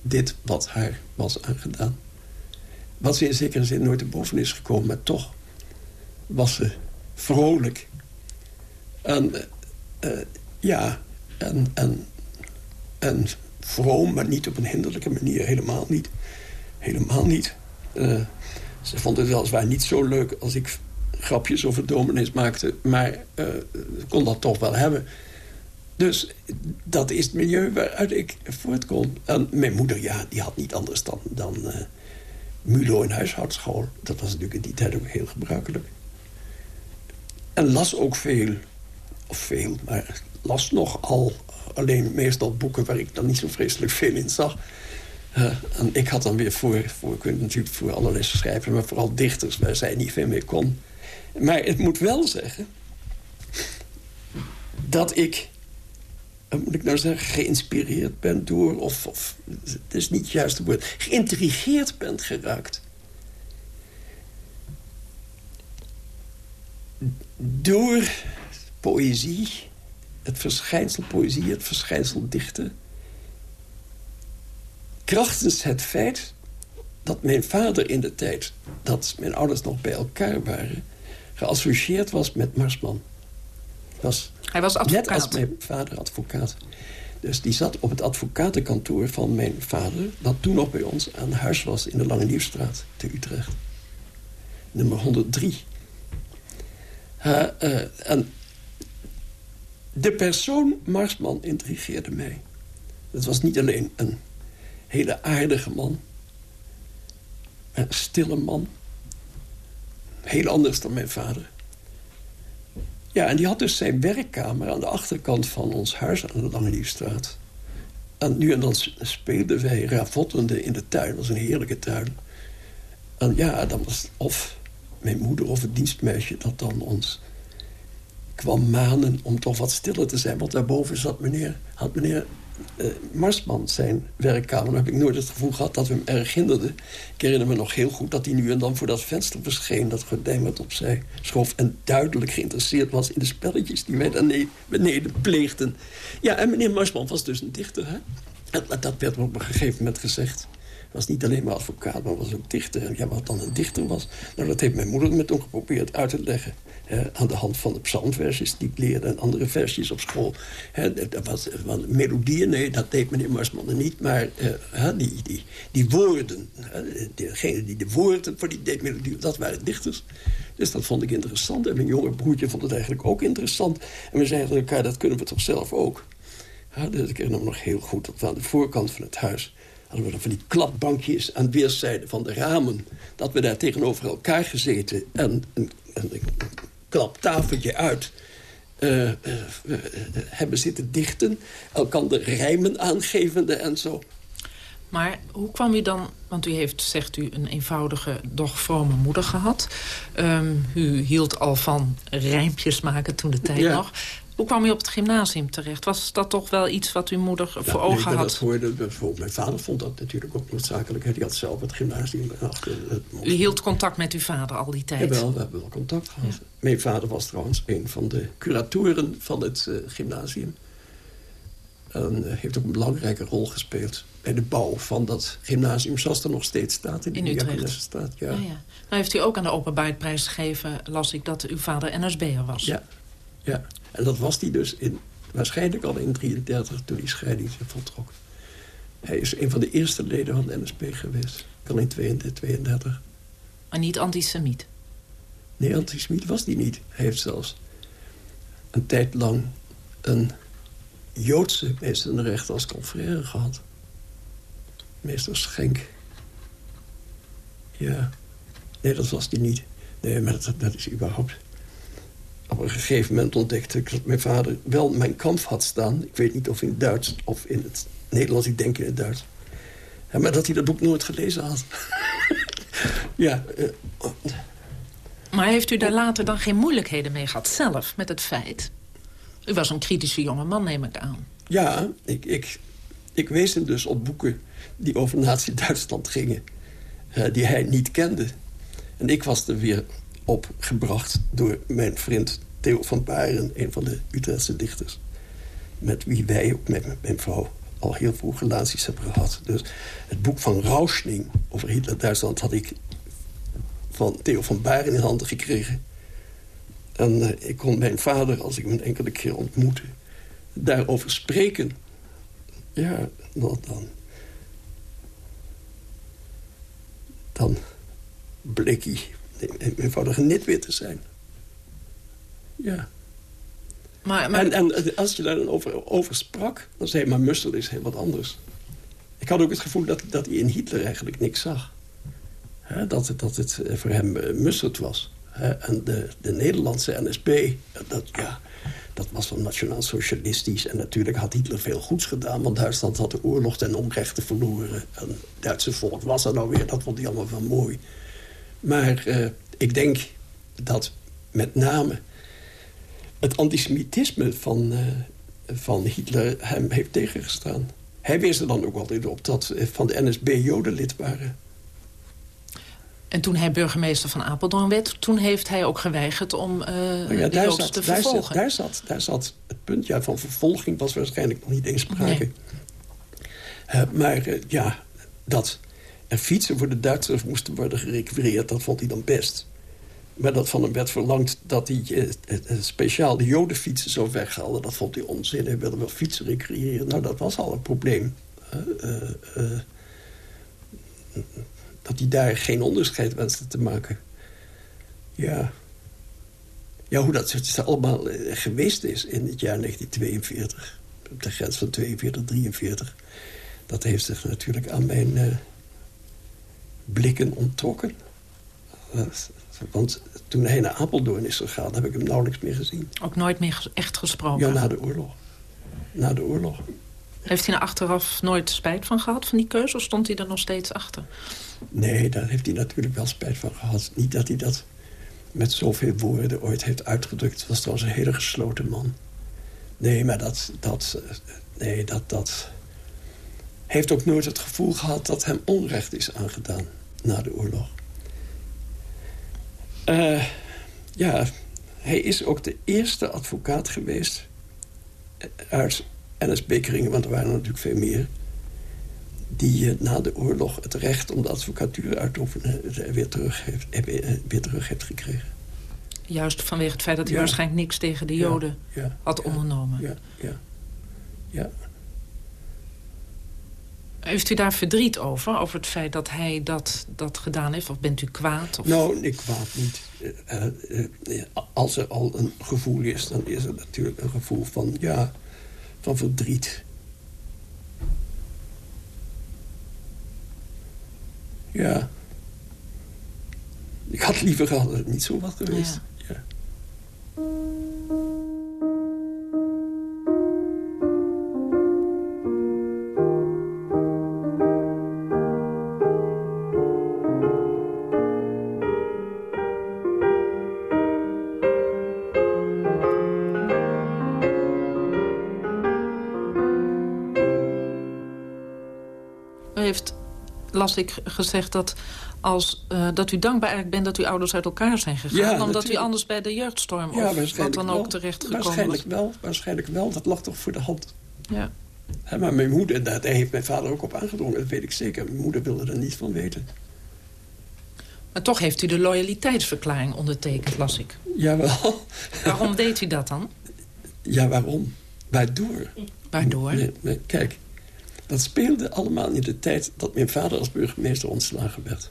[SPEAKER 5] dit wat haar was aangedaan. Wat ze in zekere zin nooit te boven is gekomen... maar toch was ze vrolijk. En uh, ja, en, en, en vroom, maar niet op een hinderlijke manier. Helemaal niet. Helemaal niet. Uh, ze vond het weliswaar niet zo leuk als ik grapjes over dominees maakte. Maar uh, kon dat toch wel hebben. Dus dat is het milieu waaruit ik voortkom. En mijn moeder, ja, die had niet anders dan, dan uh, MULO in huishoudschool. Dat was natuurlijk in die tijd ook heel gebruikelijk. En las ook veel. Of veel, maar las nogal. Alleen meestal boeken waar ik dan niet zo vreselijk veel in zag. En ik had dan weer voor, voor, ik natuurlijk voor allerlei schrijvers... maar vooral dichters waar zij niet veel mee kon. Maar het moet wel zeggen dat ik, moet ik nou zeggen, geïnspireerd ben door... of, of het is niet het juiste woord, geïntrigeerd ben geraakt. Door poëzie, het verschijnsel poëzie, het verschijnsel dichten... krachtens het feit dat mijn vader in de tijd... dat mijn ouders nog bij elkaar waren... geassocieerd was met Marsman.
[SPEAKER 8] Was Hij was advocaat?
[SPEAKER 5] Net als mijn vader advocaat. Dus die zat op het advocatenkantoor van mijn vader... dat toen nog bij ons aan huis was in de Lange Nieuwstraat te Utrecht. Nummer 103. Uh, uh, en de persoon Marsman intrigeerde mij. Het was niet alleen een hele aardige man... een stille man. Heel anders dan mijn vader. Ja, en die had dus zijn werkkamer aan de achterkant van ons huis aan de Lange Nieuwstraat. En nu en dan speelden wij ravottende in de tuin. Dat was een heerlijke tuin. En ja, dan was of mijn moeder of het dienstmeisje dat dan ons kwam manen om toch wat stiller te zijn. Want daarboven zat meneer, had meneer uh, Marsman zijn werkkamer. Dan heb ik nooit het gevoel gehad dat we hem erg hinderden. Ik herinner me nog heel goed dat hij nu en dan voor dat venster verscheen... dat gordijn wat opzij schoof en duidelijk geïnteresseerd was... in de spelletjes die wij daar beneden pleegden. Ja, en meneer Marsman was dus een dichter, hè? En dat werd op een gegeven moment gezegd was niet alleen maar advocaat, maar was ook dichter. Ja, wat dan een dichter was, nou, dat heeft mijn moeder me toen geprobeerd uit te leggen. aan de hand van de psalmversies die ik leerde en andere versies op school. Dat was, van melodieën, nee, dat deed meneer Marsman niet. Maar uh, die, die, die woorden, degene die de woorden voor die deed melodie, dat waren dichters. Dus dat vond ik interessant. En mijn jonge broertje vond het eigenlijk ook interessant. En we zeiden elkaar, dat kunnen we toch zelf ook. Ja, dus ik herinner me nog heel goed dat we aan de voorkant van het huis we van die klapbankjes aan weerszijden van de ramen. Dat we daar tegenover elkaar gezeten en een, een, een klaptafeltje uit... Uh, uh, uh, hebben zitten dichten, elkaar rijmen aangevende en zo.
[SPEAKER 8] Maar hoe kwam u dan, want u heeft, zegt u, een eenvoudige, doch vrome moeder gehad. Um, u hield al van rijmpjes maken toen de tijd nog. Hoe kwam u op het gymnasium terecht? Was dat toch wel iets wat uw moeder voor ogen
[SPEAKER 5] nee,
[SPEAKER 8] had?
[SPEAKER 5] Dat hoorde, mijn vader vond dat natuurlijk ook noodzakelijk. Hij had zelf het gymnasium achter. Het
[SPEAKER 8] u hield contact met uw vader al die tijd?
[SPEAKER 5] Jawel, we hebben wel contact gehad. Ja. Mijn vader was trouwens een van de curatoren van het uh, gymnasium. En uh, heeft ook een belangrijke rol gespeeld bij de bouw van dat gymnasium... zoals er nog steeds staat in, de
[SPEAKER 8] Utrecht.
[SPEAKER 5] Staat, ja.
[SPEAKER 8] Ja, ja. Nou heeft u ook aan de openbaarprijs gegeven... las ik dat uw vader NSB'er was.
[SPEAKER 5] Ja, ja. En dat was hij dus in, waarschijnlijk al in 1933 toen die scheiding zich voltrok. Hij is een van de eerste leden van de NSP geweest. Kan in 32.
[SPEAKER 8] Maar niet antisemiet?
[SPEAKER 5] Nee, antisemiet was hij niet. Hij heeft zelfs een tijd lang een Joodse meester als confrère gehad. Meester Schenk. Ja. Nee, dat was hij niet. Nee, maar dat, dat is überhaupt op een gegeven moment ontdekte ik dat mijn vader wel mijn kamp had staan. Ik weet niet of in het Duits of in het Nederlands. Ik denk in het Duits. Ja, maar dat hij dat boek nooit gelezen had. ja. Uh,
[SPEAKER 8] maar heeft u daar later dan geen moeilijkheden mee gehad zelf met het feit? U was een kritische jonge man, neem ik aan.
[SPEAKER 5] Ja, ik, ik, ik wees hem dus op boeken die over Nazi-Duitsland gingen. Uh, die hij niet kende. En ik was er weer opgebracht door mijn vriend Theo van Baren... een van de Utrechtse dichters. Met wie wij, ook met mijn vrouw, al heel vroeg relaties hebben gehad. Dus het boek van Rauschning over Hitler-Duitsland... had ik van Theo van Baren in handen gekregen. En uh, ik kon mijn vader, als ik hem een enkele keer ontmoette... daarover spreken. Ja, dan... Dan, dan bleek hij eenvoudige nitwit te zijn. Ja.
[SPEAKER 8] Maar, maar...
[SPEAKER 5] En, en, als je daar dan over, over sprak, dan zei je, maar Mussel is heel wat anders. Ik had ook het gevoel dat, dat hij in Hitler eigenlijk niks zag. dat, dat het voor hem uh, Mussert was. en de, de Nederlandse NSB, dat, ja, dat was van nationaal-socialistisch. En natuurlijk had Hitler veel goeds gedaan... want Duitsland had de oorlog ten onrechte verloren. En het Duitse volk was er nou weer, dat vond hij allemaal wel mooi. Maar uh, ik denk dat met name het antisemitisme van, uh, van Hitler hem heeft tegengestaan. Hij wees er dan ook altijd op dat van de NSB Joden lid waren.
[SPEAKER 8] En toen hij burgemeester van Apeldoorn werd... toen heeft hij ook geweigerd om uh, de Joods te vervolgen.
[SPEAKER 5] Daar zat, daar zat het punt. Ja, van vervolging was waarschijnlijk nog niet eens sprake. Uh, maar uh, ja, dat er fietsen voor de Duitsers moesten worden gerecupereerd... dat vond hij dan best. Maar dat van hem werd verlangd dat hij uh, speciaal de jodenfietsen zou weghalen... dat vond hij onzin. Hij wilde wel fietsen recreëren. Nou, dat was al een probleem dat hij daar geen onderscheid wenste te maken. Ja. Ja, hoe dat allemaal eh, geweest is in het jaar 1942. Op de grens van 42, 43. Dat heeft zich natuurlijk aan mijn blikken onttrokken. want toen hij naar Apeldoorn is gegaan, heb ik hem nauwelijks meer gezien.
[SPEAKER 8] Ook nooit meer echt gesproken?
[SPEAKER 5] Ja, na de oorlog. Na de oorlog.
[SPEAKER 8] Heeft hij er achteraf nooit spijt van gehad, van die keuze? Of stond hij er nog steeds achter?
[SPEAKER 5] Nee, daar heeft hij natuurlijk wel spijt van gehad. Niet dat hij dat met zoveel woorden ooit heeft uitgedrukt. Het was trouwens een hele gesloten man. Nee, maar dat... dat nee, dat, dat... heeft ook nooit het gevoel gehad dat hem onrecht is aangedaan na de oorlog. Uh, ja, hij is ook de eerste advocaat geweest uit NS-Bekeringen, want er waren er natuurlijk veel meer die uh, na de oorlog het recht om de advocatuur uit te oefenen... Weer, terug heeft, weer terug heeft gekregen.
[SPEAKER 8] Juist vanwege het feit dat hij waarschijnlijk niks tegen de Joden
[SPEAKER 5] ja,
[SPEAKER 8] had ondernomen.
[SPEAKER 5] Ja, ja, ja.
[SPEAKER 8] Heeft u daar verdriet over? Over het feit dat hij dat, dat gedaan heeft? Of bent u kwaad? Of?
[SPEAKER 5] Nou, ik kwaad niet. als er al een gevoel is, dan is er natuurlijk een gevoel van, ja, van verdriet. Ja. Ik had liever gehad dat het niet zo was geweest. Ja. ja.
[SPEAKER 8] Las ik gezegd dat, als, uh, dat u dankbaar eigenlijk bent dat uw ouders uit elkaar zijn gegaan. Ja, omdat natuurlijk. u anders bij de jeugdstorm ja, of wat dan ook terecht gekomen
[SPEAKER 5] waarschijnlijk Wel, waarschijnlijk wel, dat lag toch voor de hand. Ja. maar mijn moeder, daar heeft mijn vader ook op aangedrongen, dat weet ik zeker. Mijn moeder wilde er niet van weten.
[SPEAKER 8] Maar toch heeft u de loyaliteitsverklaring ondertekend, las ik.
[SPEAKER 5] Jawel.
[SPEAKER 8] Waarom deed u dat dan?
[SPEAKER 5] Ja, waarom? Waardoor?
[SPEAKER 8] Waardoor?
[SPEAKER 5] Nee, nee, kijk, dat speelde allemaal in de tijd dat mijn vader als burgemeester ontslagen werd.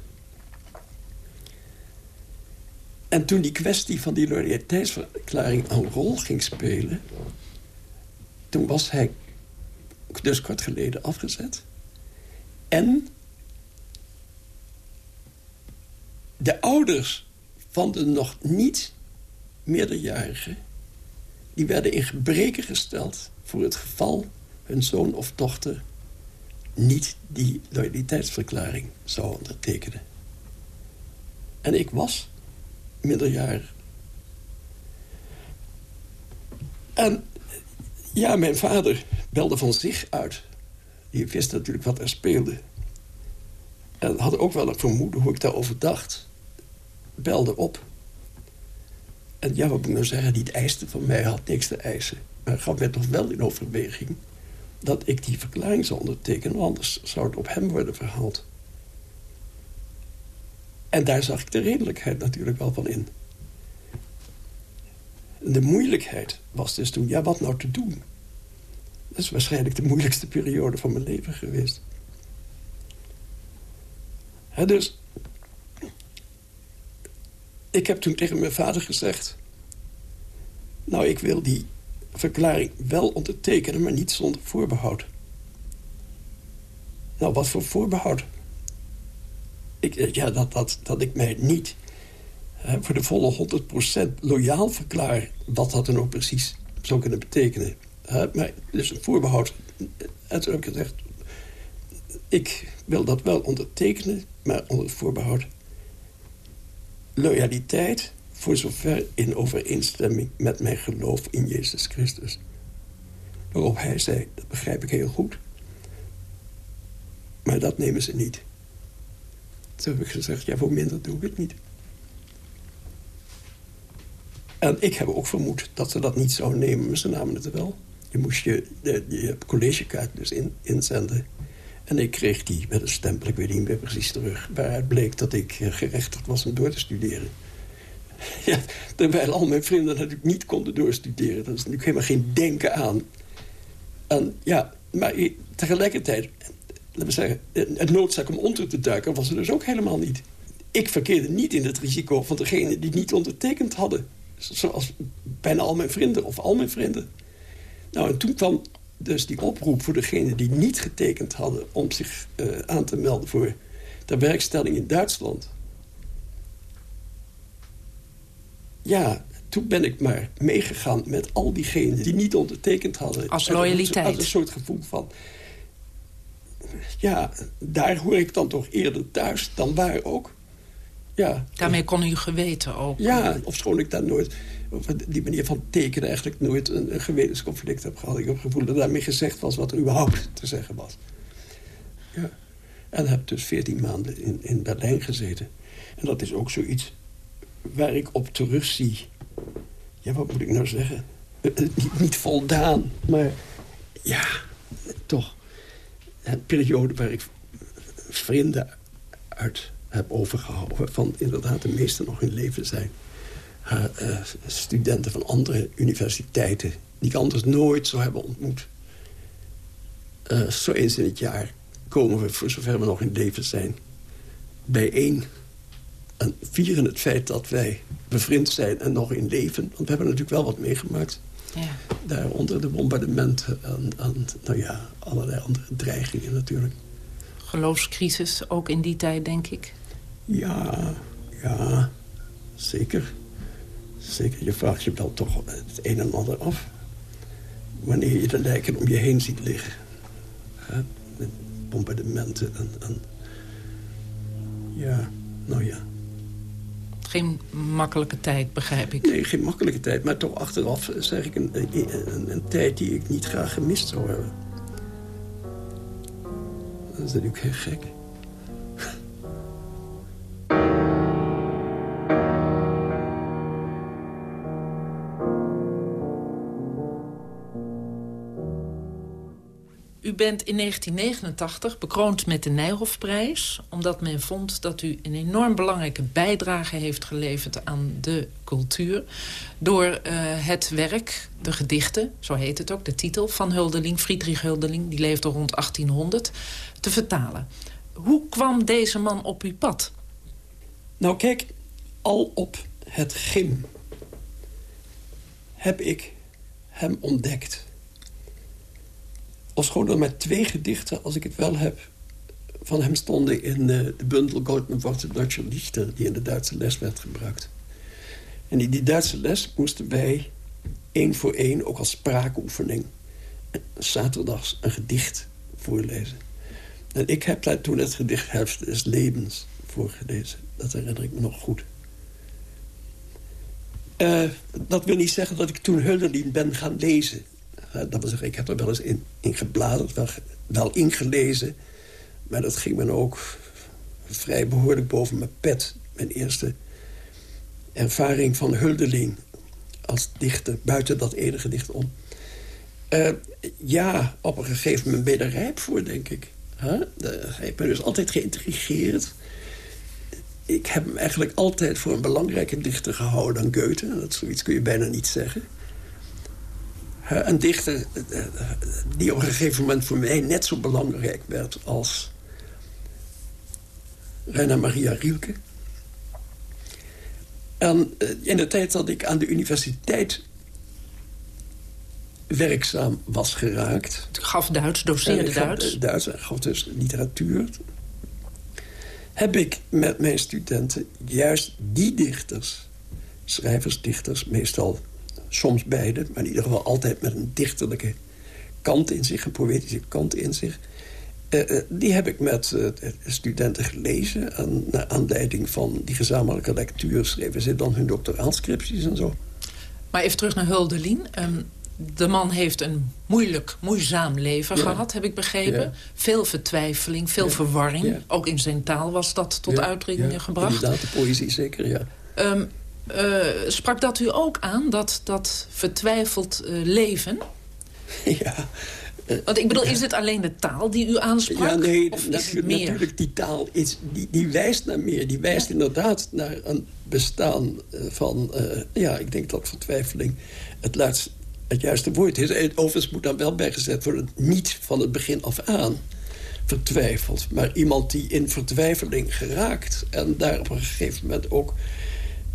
[SPEAKER 5] En toen die kwestie van die loyaliteitsverklaring een rol ging spelen... toen was hij dus kort geleden afgezet. En de ouders van de nog niet meerderjarigen... die werden in gebreken gesteld voor het geval hun zoon of dochter niet die loyaliteitsverklaring zou ondertekenen. En ik was minderjarig. En ja, mijn vader belde van zich uit. Die wist natuurlijk wat er speelde. En had ook wel een vermoeden hoe ik daarover dacht. Belde op. En ja, wat moet ik nou zeggen, niet eiste van mij, had niks te eisen. Maar gaf mij toch wel in overweging dat ik die verklaring zou ondertekenen... anders zou het op hem worden verhaald. En daar zag ik de redelijkheid natuurlijk wel van in. De moeilijkheid was dus toen, ja, wat nou te doen? Dat is waarschijnlijk de moeilijkste periode van mijn leven geweest. dus ik heb toen tegen mijn vader gezegd... nou, ik wil die verklaring wel ondertekenen, maar niet zonder voorbehoud. Nou, wat voor voorbehoud? Ik, eh, ja, dat, dat, dat ik mij niet voor de volle 100% loyaal verklaar... wat dat dan ook precies zou kunnen betekenen. Hè, maar dus een voorbehoud. Heb ik gezegd... ik wil dat wel ondertekenen, maar onder voorbehoud... loyaliteit voor zover in overeenstemming met mijn geloof in Jezus Christus. Waarop hij zei, dat begrijp ik heel goed. Maar dat nemen ze niet. Toen heb ik gezegd, ja, voor minder doe ik het niet. En ik heb ook vermoed dat ze dat niet zouden nemen, maar ze namen het wel. Je moest je, je collegekaart dus in, inzenden. En ik kreeg die met een stempel, ik weet niet meer precies terug... waaruit bleek dat ik eh, gerechtigd was om door te studeren. Ja, terwijl al mijn vrienden natuurlijk niet konden doorstuderen. Dat is natuurlijk helemaal geen denken aan. En ja, maar tegelijkertijd, laten we zeggen... het noodzaak om onder te duiken was er dus ook helemaal niet. Ik verkeerde niet in het risico van degene die niet ondertekend hadden. Zoals bijna al mijn vrienden of al mijn vrienden. Nou, en toen kwam dus die oproep voor degenen die niet getekend hadden... om zich uh, aan te melden voor de werkstelling in Duitsland. Ja, toen ben ik maar meegegaan met al diegenen die niet ondertekend hadden.
[SPEAKER 8] Als loyaliteit.
[SPEAKER 5] Als een soort gevoel van... Ja, daar hoor ik dan toch eerder thuis dan waar ook. Ja.
[SPEAKER 8] Daarmee kon u geweten ook.
[SPEAKER 5] Ja, of schoon ik daar nooit... Op die manier van tekenen eigenlijk nooit een, een gewetensconflict heb gehad. Ik heb het gevoel dat daarmee gezegd was wat er überhaupt te zeggen was. Ja. En heb dus veertien maanden in, in Berlijn gezeten. En dat is ook zoiets waar ik op terugzie. Ja, wat moet ik nou zeggen? Eh, eh, niet, voldaan, maar ja, toch. Een periode waar ik vrienden uit heb overgehouden... van inderdaad de meeste nog in leven zijn. Uh, studenten van andere universiteiten... die ik anders nooit zou hebben ontmoet. Zo eens in het jaar komen we, voor zover we nog in leven zijn... bijeen en vieren het feit dat wij bevriend zijn en nog in leven. Want we hebben natuurlijk wel wat meegemaakt. Ja. Daaronder de bombardementen en, en nou ja, allerlei andere dreigingen natuurlijk.
[SPEAKER 8] Geloofscrisis ook in die tijd, denk ik.
[SPEAKER 5] Ja, ja, zeker. Zeker, je vraagt je wel toch het een en ander af. Wanneer je de lijken om je heen ziet liggen. Hè? Met bombardementen en, en... Ja, nou ja.
[SPEAKER 8] Geen makkelijke tijd, begrijp ik.
[SPEAKER 5] Nee, geen makkelijke tijd. Maar toch achteraf zeg ik een, een, een tijd die ik niet graag gemist zou hebben. Dat is natuurlijk heel gek.
[SPEAKER 8] Bent in 1989 bekroond met de Nijhoffprijs... omdat men vond dat u een enorm belangrijke bijdrage heeft geleverd aan de cultuur... door uh, het werk, de gedichten, zo heet het ook, de titel van Huldeling... Friedrich Huldeling, die leefde rond 1800, te vertalen. Hoe kwam deze man op uw pad?
[SPEAKER 5] Nou kijk, al op het gym heb ik hem ontdekt gewoon er met twee gedichten, als ik het wel heb... van hem stonden in uh, de bundel Golden Worte Deutsche Lichter... die in de Duitse les werd gebruikt. En in die Duitse les moesten wij één voor één, ook als spraakoefening... zaterdags een gedicht voorlezen. En ik heb daar toen het gedicht Herfst des Levens voorgelezen. Dat herinner ik me nog goed. Uh, dat wil niet zeggen dat ik toen Hölderlin ben gaan lezen. Uh, dat zeggen, ik heb er wel eens in, gebladerd, wel, ingelezen. Maar dat ging me ook vrij behoorlijk boven mijn pet. Mijn eerste ervaring van Huldeling als dichter, buiten dat ene gedicht om. Uh, ja, op een gegeven moment ben je er rijp voor, denk ik. Huh? Ik ben dus altijd geïntrigeerd. Ik heb hem eigenlijk altijd voor een belangrijke dichter gehouden dan Goethe. Dat zoiets kun je bijna niet zeggen. Een dichter eh, die op een gegeven moment voor mij net zo belangrijk werd als Reina Maria Rielke. En eh, in de tijd dat ik aan de universiteit werkzaam was geraakt...
[SPEAKER 8] Gaf Duits, doseerde Duits.
[SPEAKER 5] Duits en gaf dus literatuur. Heb ik met mijn studenten juist die dichters... schrijvers, dichters, meestal soms beide, maar in ieder geval altijd met een dichterlijke kant in zich, een poëtische kant in zich. Eh, eh, die heb ik met eh, studenten gelezen. En naar aanleiding van die gezamenlijke lectuur schreven ze dan hun doctoraalscripties en zo.
[SPEAKER 8] Maar even terug naar Huldelien. Um, de man heeft een moeilijk, moeizaam leven gehad, heb ik begrepen. Veel vertwijfeling, veel verwarring. Ook in zijn taal was dat tot uitdrukking gebracht.
[SPEAKER 5] Inderdaad, de poëzie zeker, ja.
[SPEAKER 8] Um, sprak dat u ook aan, dat, dat vertwijfeld leven?
[SPEAKER 5] Ja,
[SPEAKER 8] want ik bedoel, is het alleen de taal die u aansprak?
[SPEAKER 5] Ja, nee,
[SPEAKER 8] of
[SPEAKER 5] is het meer? natuurlijk die taal is, die, die wijst naar meer. Die wijst inderdaad naar een bestaan eh, van, uh, ja, ik denk dat vertwijfeling het, laatste, het juiste woord is. Overigens moet dan wel bijgezet worden, niet van het begin af aan vertwijfeld. Maar iemand die in vertwijfeling geraakt en daar op een gegeven moment ook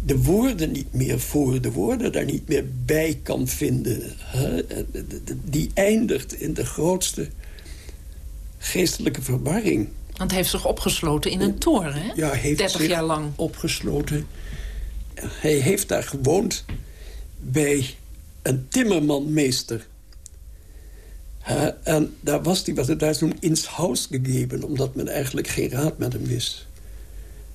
[SPEAKER 5] de woorden niet meer voor, de woorden daar niet meer bij kan vinden. Die eindigt in de grootste geestelijke verwarring.
[SPEAKER 8] Want hij heeft zich opgesloten in een toren, hè?
[SPEAKER 5] Ja, heeft
[SPEAKER 8] 30 jaar lang.
[SPEAKER 5] opgesloten. Hij heeft daar gewoond bij een timmermanmeester. en daar was hij, wat het daar noemt, ins huis gegeven... omdat men eigenlijk geen raad met hem wist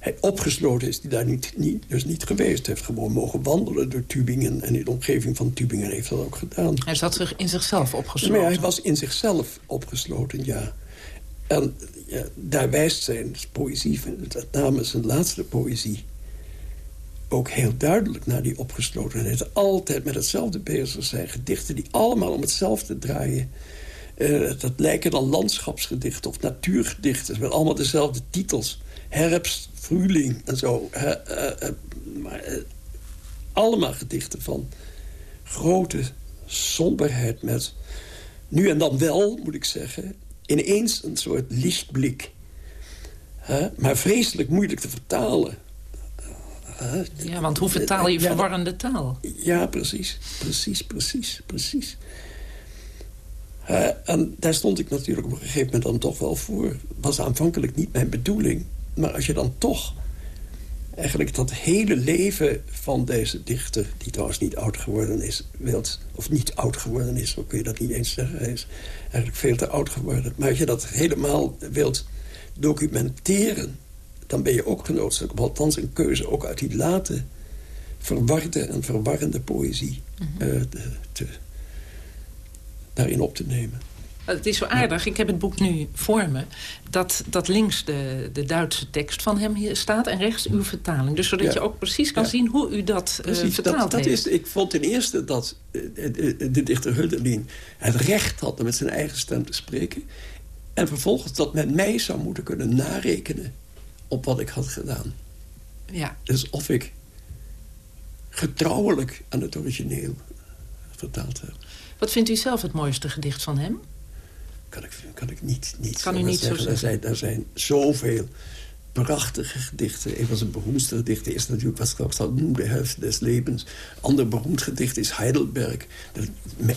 [SPEAKER 5] hij opgesloten is, die daar niet, niet, dus niet geweest. Hij heeft gewoon mogen wandelen door Tübingen. En in de omgeving van Tübingen heeft dat ook gedaan.
[SPEAKER 8] Hij zat zich in zichzelf opgesloten?
[SPEAKER 5] Nee, hij was in zichzelf opgesloten, ja. En ja, daar wijst zijn poëzie, met name zijn laatste poëzie... ook heel duidelijk naar die opgeslotenheid. Altijd met hetzelfde bezig zijn. Gedichten die allemaal om hetzelfde draaien. Uh, dat lijken dan landschapsgedichten of natuurgedichten... met allemaal dezelfde titels. Herfst, Fruling en zo. Uh, maar, allemaal gedichten van grote somberheid met... nu en dan wel, moet ik zeggen, ineens een soort lichtblik. maar vreselijk moeilijk te vertalen.
[SPEAKER 8] ja, want hoe vertaal je verwarrende taal?
[SPEAKER 5] Ja, precies. Precies, precies, precies. en daar stond ik natuurlijk op een gegeven moment dan toch wel voor. was aanvankelijk niet mijn bedoeling. Maar als je dan toch eigenlijk dat hele leven van deze dichter... die trouwens niet oud geworden is, wilt, of niet oud geworden is... zo kun je dat niet eens zeggen, hij is eigenlijk veel te oud geworden. Maar als je dat helemaal wilt documenteren... dan ben je ook genoodzaakt, althans een keuze... ook uit die late, verwarde en verwarrende poëzie mhm. eh, te, daarin op te nemen.
[SPEAKER 8] Het is zo aardig, ik heb het boek nu voor me... dat, dat links de, de Duitse tekst van hem hier staat en rechts uw vertaling. Dus zodat je ook precies kan zien hoe u dat uh, vertaald
[SPEAKER 5] dat, dat
[SPEAKER 8] heeft.
[SPEAKER 5] Is, ik vond ten eerste dat uh, de dichter Hölderlin het recht had... om met zijn eigen stem te spreken. En vervolgens dat men mij zou moeten kunnen narekenen... op wat ik had gedaan.
[SPEAKER 8] Ja.
[SPEAKER 5] Dus of ik getrouwelijk aan het origineel vertaald heb.
[SPEAKER 8] Wat vindt u zelf het mooiste gedicht van hem?
[SPEAKER 5] Kan ik, kan ik niet, niet
[SPEAKER 8] kan u niet zeggen. Zo
[SPEAKER 5] er, zijn, er zijn zoveel prachtige gedichten. Een van zijn beroemdste gedichten is natuurlijk wat ik al noemde, de helft des levens. Ander beroemd gedicht is Heidelberg. Dat,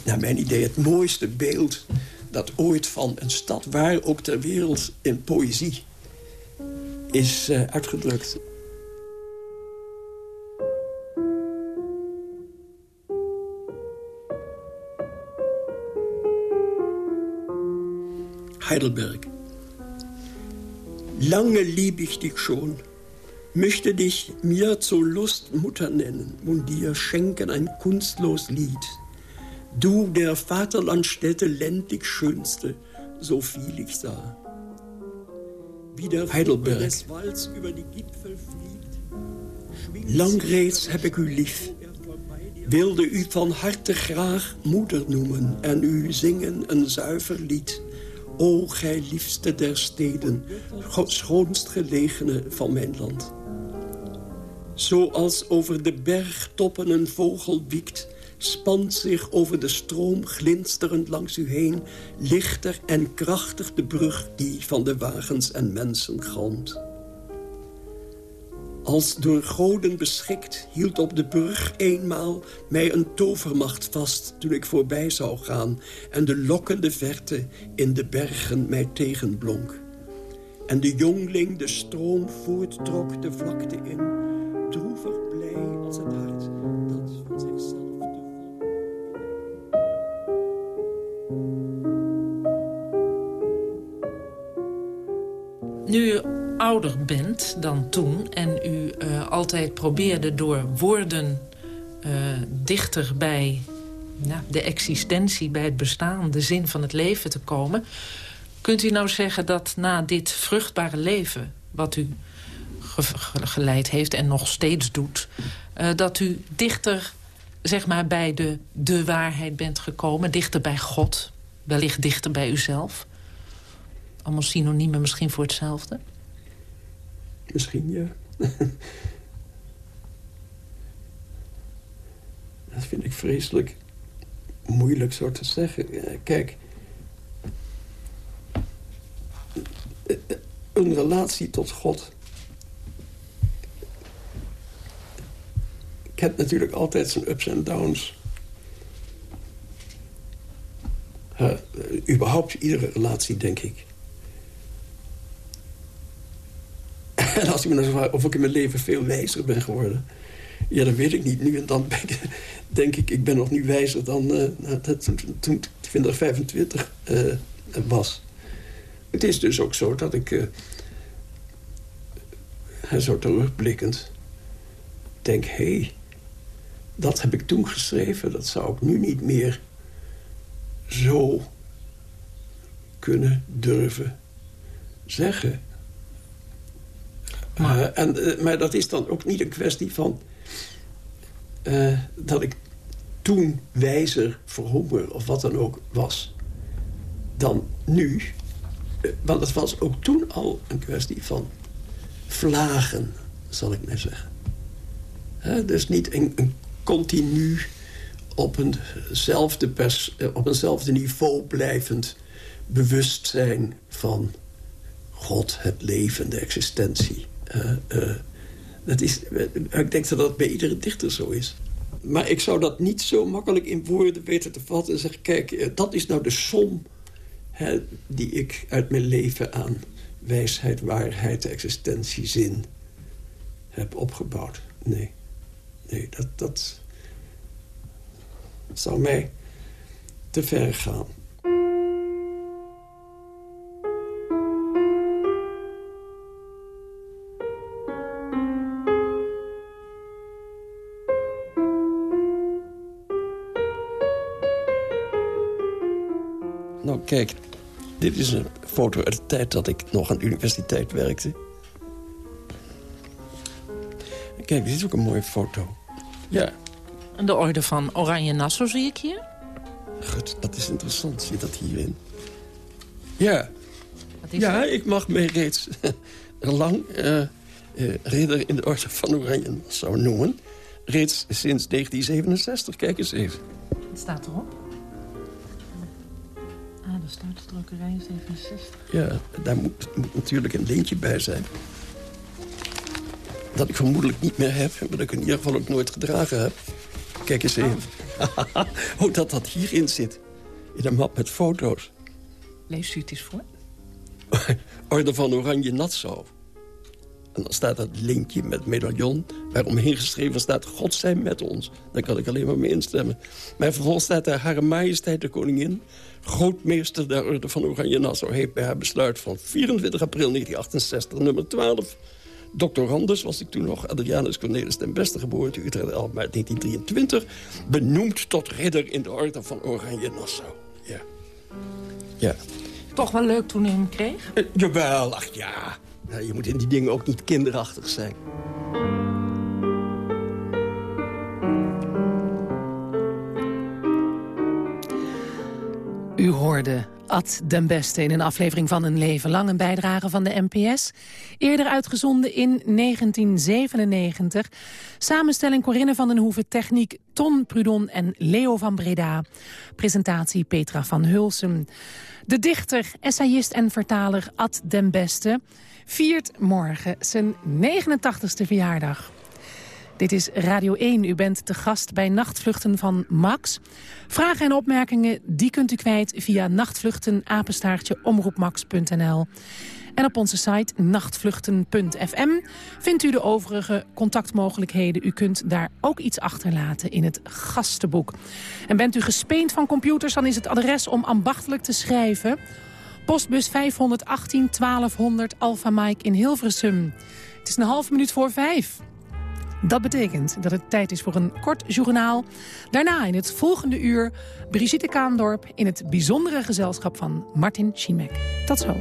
[SPEAKER 5] naar mijn idee het mooiste beeld dat ooit van een stad, waar ook ter wereld, in poëzie is uh, uitgedrukt. Heidelberg. Lange lieb ich dich schon, möchte dich mir zur Lust Mutter nennen und dir schenken ein kunstlos Lied. Du, der Vaterlandstätte ländlich schönste, so viel ich sah. Wie der Heidelberg des Walds über die Gipfel fliegt. Lang reeds heb ik u lief, wilde u van harte graag moeder noemen en u zingen een zuiver lied. O gij liefste der steden, schoonst gelegene van mijn land. Zoals over de bergtoppen een vogel wiekt... spant zich over de stroom glinsterend langs u heen... lichter en krachtig de brug die van de wagens en mensen galmt. Als door goden beschikt hield op de brug eenmaal mij een tovermacht vast toen ik voorbij zou gaan en de lokkende verte in de bergen mij tegenblonk. En de jongling de stroom voorttrok de vlakte in, droevig blij als het hart dat van zichzelf.
[SPEAKER 8] Nu ouder bent dan toen en u uh, altijd probeerde door woorden uh, dichter bij de existentie, bij het bestaan, de zin van het leven te komen... kunt u nou zeggen dat na dit vruchtbare leven wat u geleid heeft en nog steeds doet... Uh, dat u dichter zeg maar, bij de, de waarheid bent gekomen, dichter bij God... wellicht dichter bij uzelf? Allemaal synoniemen misschien voor hetzelfde?
[SPEAKER 5] Misschien, ja. Dat vind ik vreselijk moeilijk zo te zeggen. Kijk, een relatie tot God... kent natuurlijk altijd zijn ups en downs. Uh, überhaupt iedere relatie, denk ik. En als ik me nou vraagt of ik in mijn leven veel wijzer ben geworden... ja, dat weet ik niet. Nu en dan denk ik, ik ben nog niet wijzer dan uh, toen, toen ik 20, 25 uh, was. Het is dus ook zo dat ik... Uh, zo terugblikkend denk... hé, hey, dat heb ik toen geschreven. Dat zou ik nu niet meer zo kunnen durven zeggen. Maar, uh, en, uh, maar dat is dan ook niet een kwestie van... Uh, dat ik toen wijzer voor honger of wat dan ook was... dan nu. Want het was ook toen al een kwestie van vlagen, zal ik maar zeggen. dus niet een, een continu op eenzelfde, pers, op eenzelfde niveau blijvend bewustzijn van God, het leven, de existentie. Uh, uh, dat is, ik denk dat dat bij iedere dichter zo is. Maar ik zou dat niet zo makkelijk in woorden weten te vatten... en zeggen, kijk, eh, dat is nou de som hè, die ik uit mijn leven aan wijsheid, waarheid, existentie, zin heb opgebouwd. Nee, nee, dat, dat zou mij te ver gaan. Kijk, dit is een foto uit de tijd dat ik nog aan de universiteit werkte. Kijk, dit is ook een mooie foto. Ja.
[SPEAKER 8] De orde van Oranje Nassau zie ik hier.
[SPEAKER 5] Goed, dat is interessant. Zit dat hierin? Ja. ja, ik mag mij reeds lang uh, uh, ridder in de orde van Oranje Nassau noemen. Reeds sinds 1967. Kijk eens even.
[SPEAKER 8] Wat staat erop? De startdrukkerij 67.
[SPEAKER 5] Ja, daar moet, moet natuurlijk een lintje bij zijn dat ik vermoedelijk niet meer heb... maar dat ik in ieder geval ook nooit gedragen heb. Kijk eens even. Oh. oh, dat dat hierin zit. In een map met foto's.
[SPEAKER 8] Lees u het eens voor.
[SPEAKER 5] Orde van Oranje Nassau. En dan staat dat linkje met medaillon... waaromheen geschreven staat... God zijn met ons. Daar kan ik alleen maar mee instemmen. Maar vervolgens staat daar... Hare Majesteit de Koningin... grootmeester der Orde van Oranje Nassau... heeft bij haar besluit van 24 april 1968... nummer 12 Doctorandus was ik toen nog, Adrianus Cornelis ten Beste, geboren Utrecht 11 maart 1923. Benoemd tot ridder in de orde van Oranje Nassau. Ja. Ja.
[SPEAKER 8] Toch wel leuk toen u hem kreeg?
[SPEAKER 5] Uh, jawel, ach ja. Je moet in die dingen ook niet kinderachtig zijn.
[SPEAKER 8] U hoorde Ad den Beste in een aflevering van Een Leven Lang, een bijdrage van de NPS. Eerder uitgezonden in 1997. Samenstelling Corinne van den Hoeven, techniek Ton Prudon en Leo van Breda. Presentatie Petra van Hulsem. De dichter, essayist en vertaler Ad den Beste viert morgen zijn 89ste verjaardag. Dit is Radio 1. U bent te gast bij Nachtvluchten van Max. Vragen en opmerkingen die kunt u kwijt via nachtvluchten omroepmax.nl. En op onze site nachtvluchten.fm vindt u de overige contactmogelijkheden. U kunt daar ook iets achterlaten in het gastenboek. En bent u gespeend van computers, dan is het adres om ambachtelijk te schrijven...
[SPEAKER 4] Postbus 518 1200 Alpha Mike in Hilversum. Het is een half minuut voor vijf. Dat betekent dat het tijd is voor een kort journaal. Daarna in het volgende uur Brigitte Kaandorp... in het bijzondere gezelschap van Martin Schimek. Tot zo.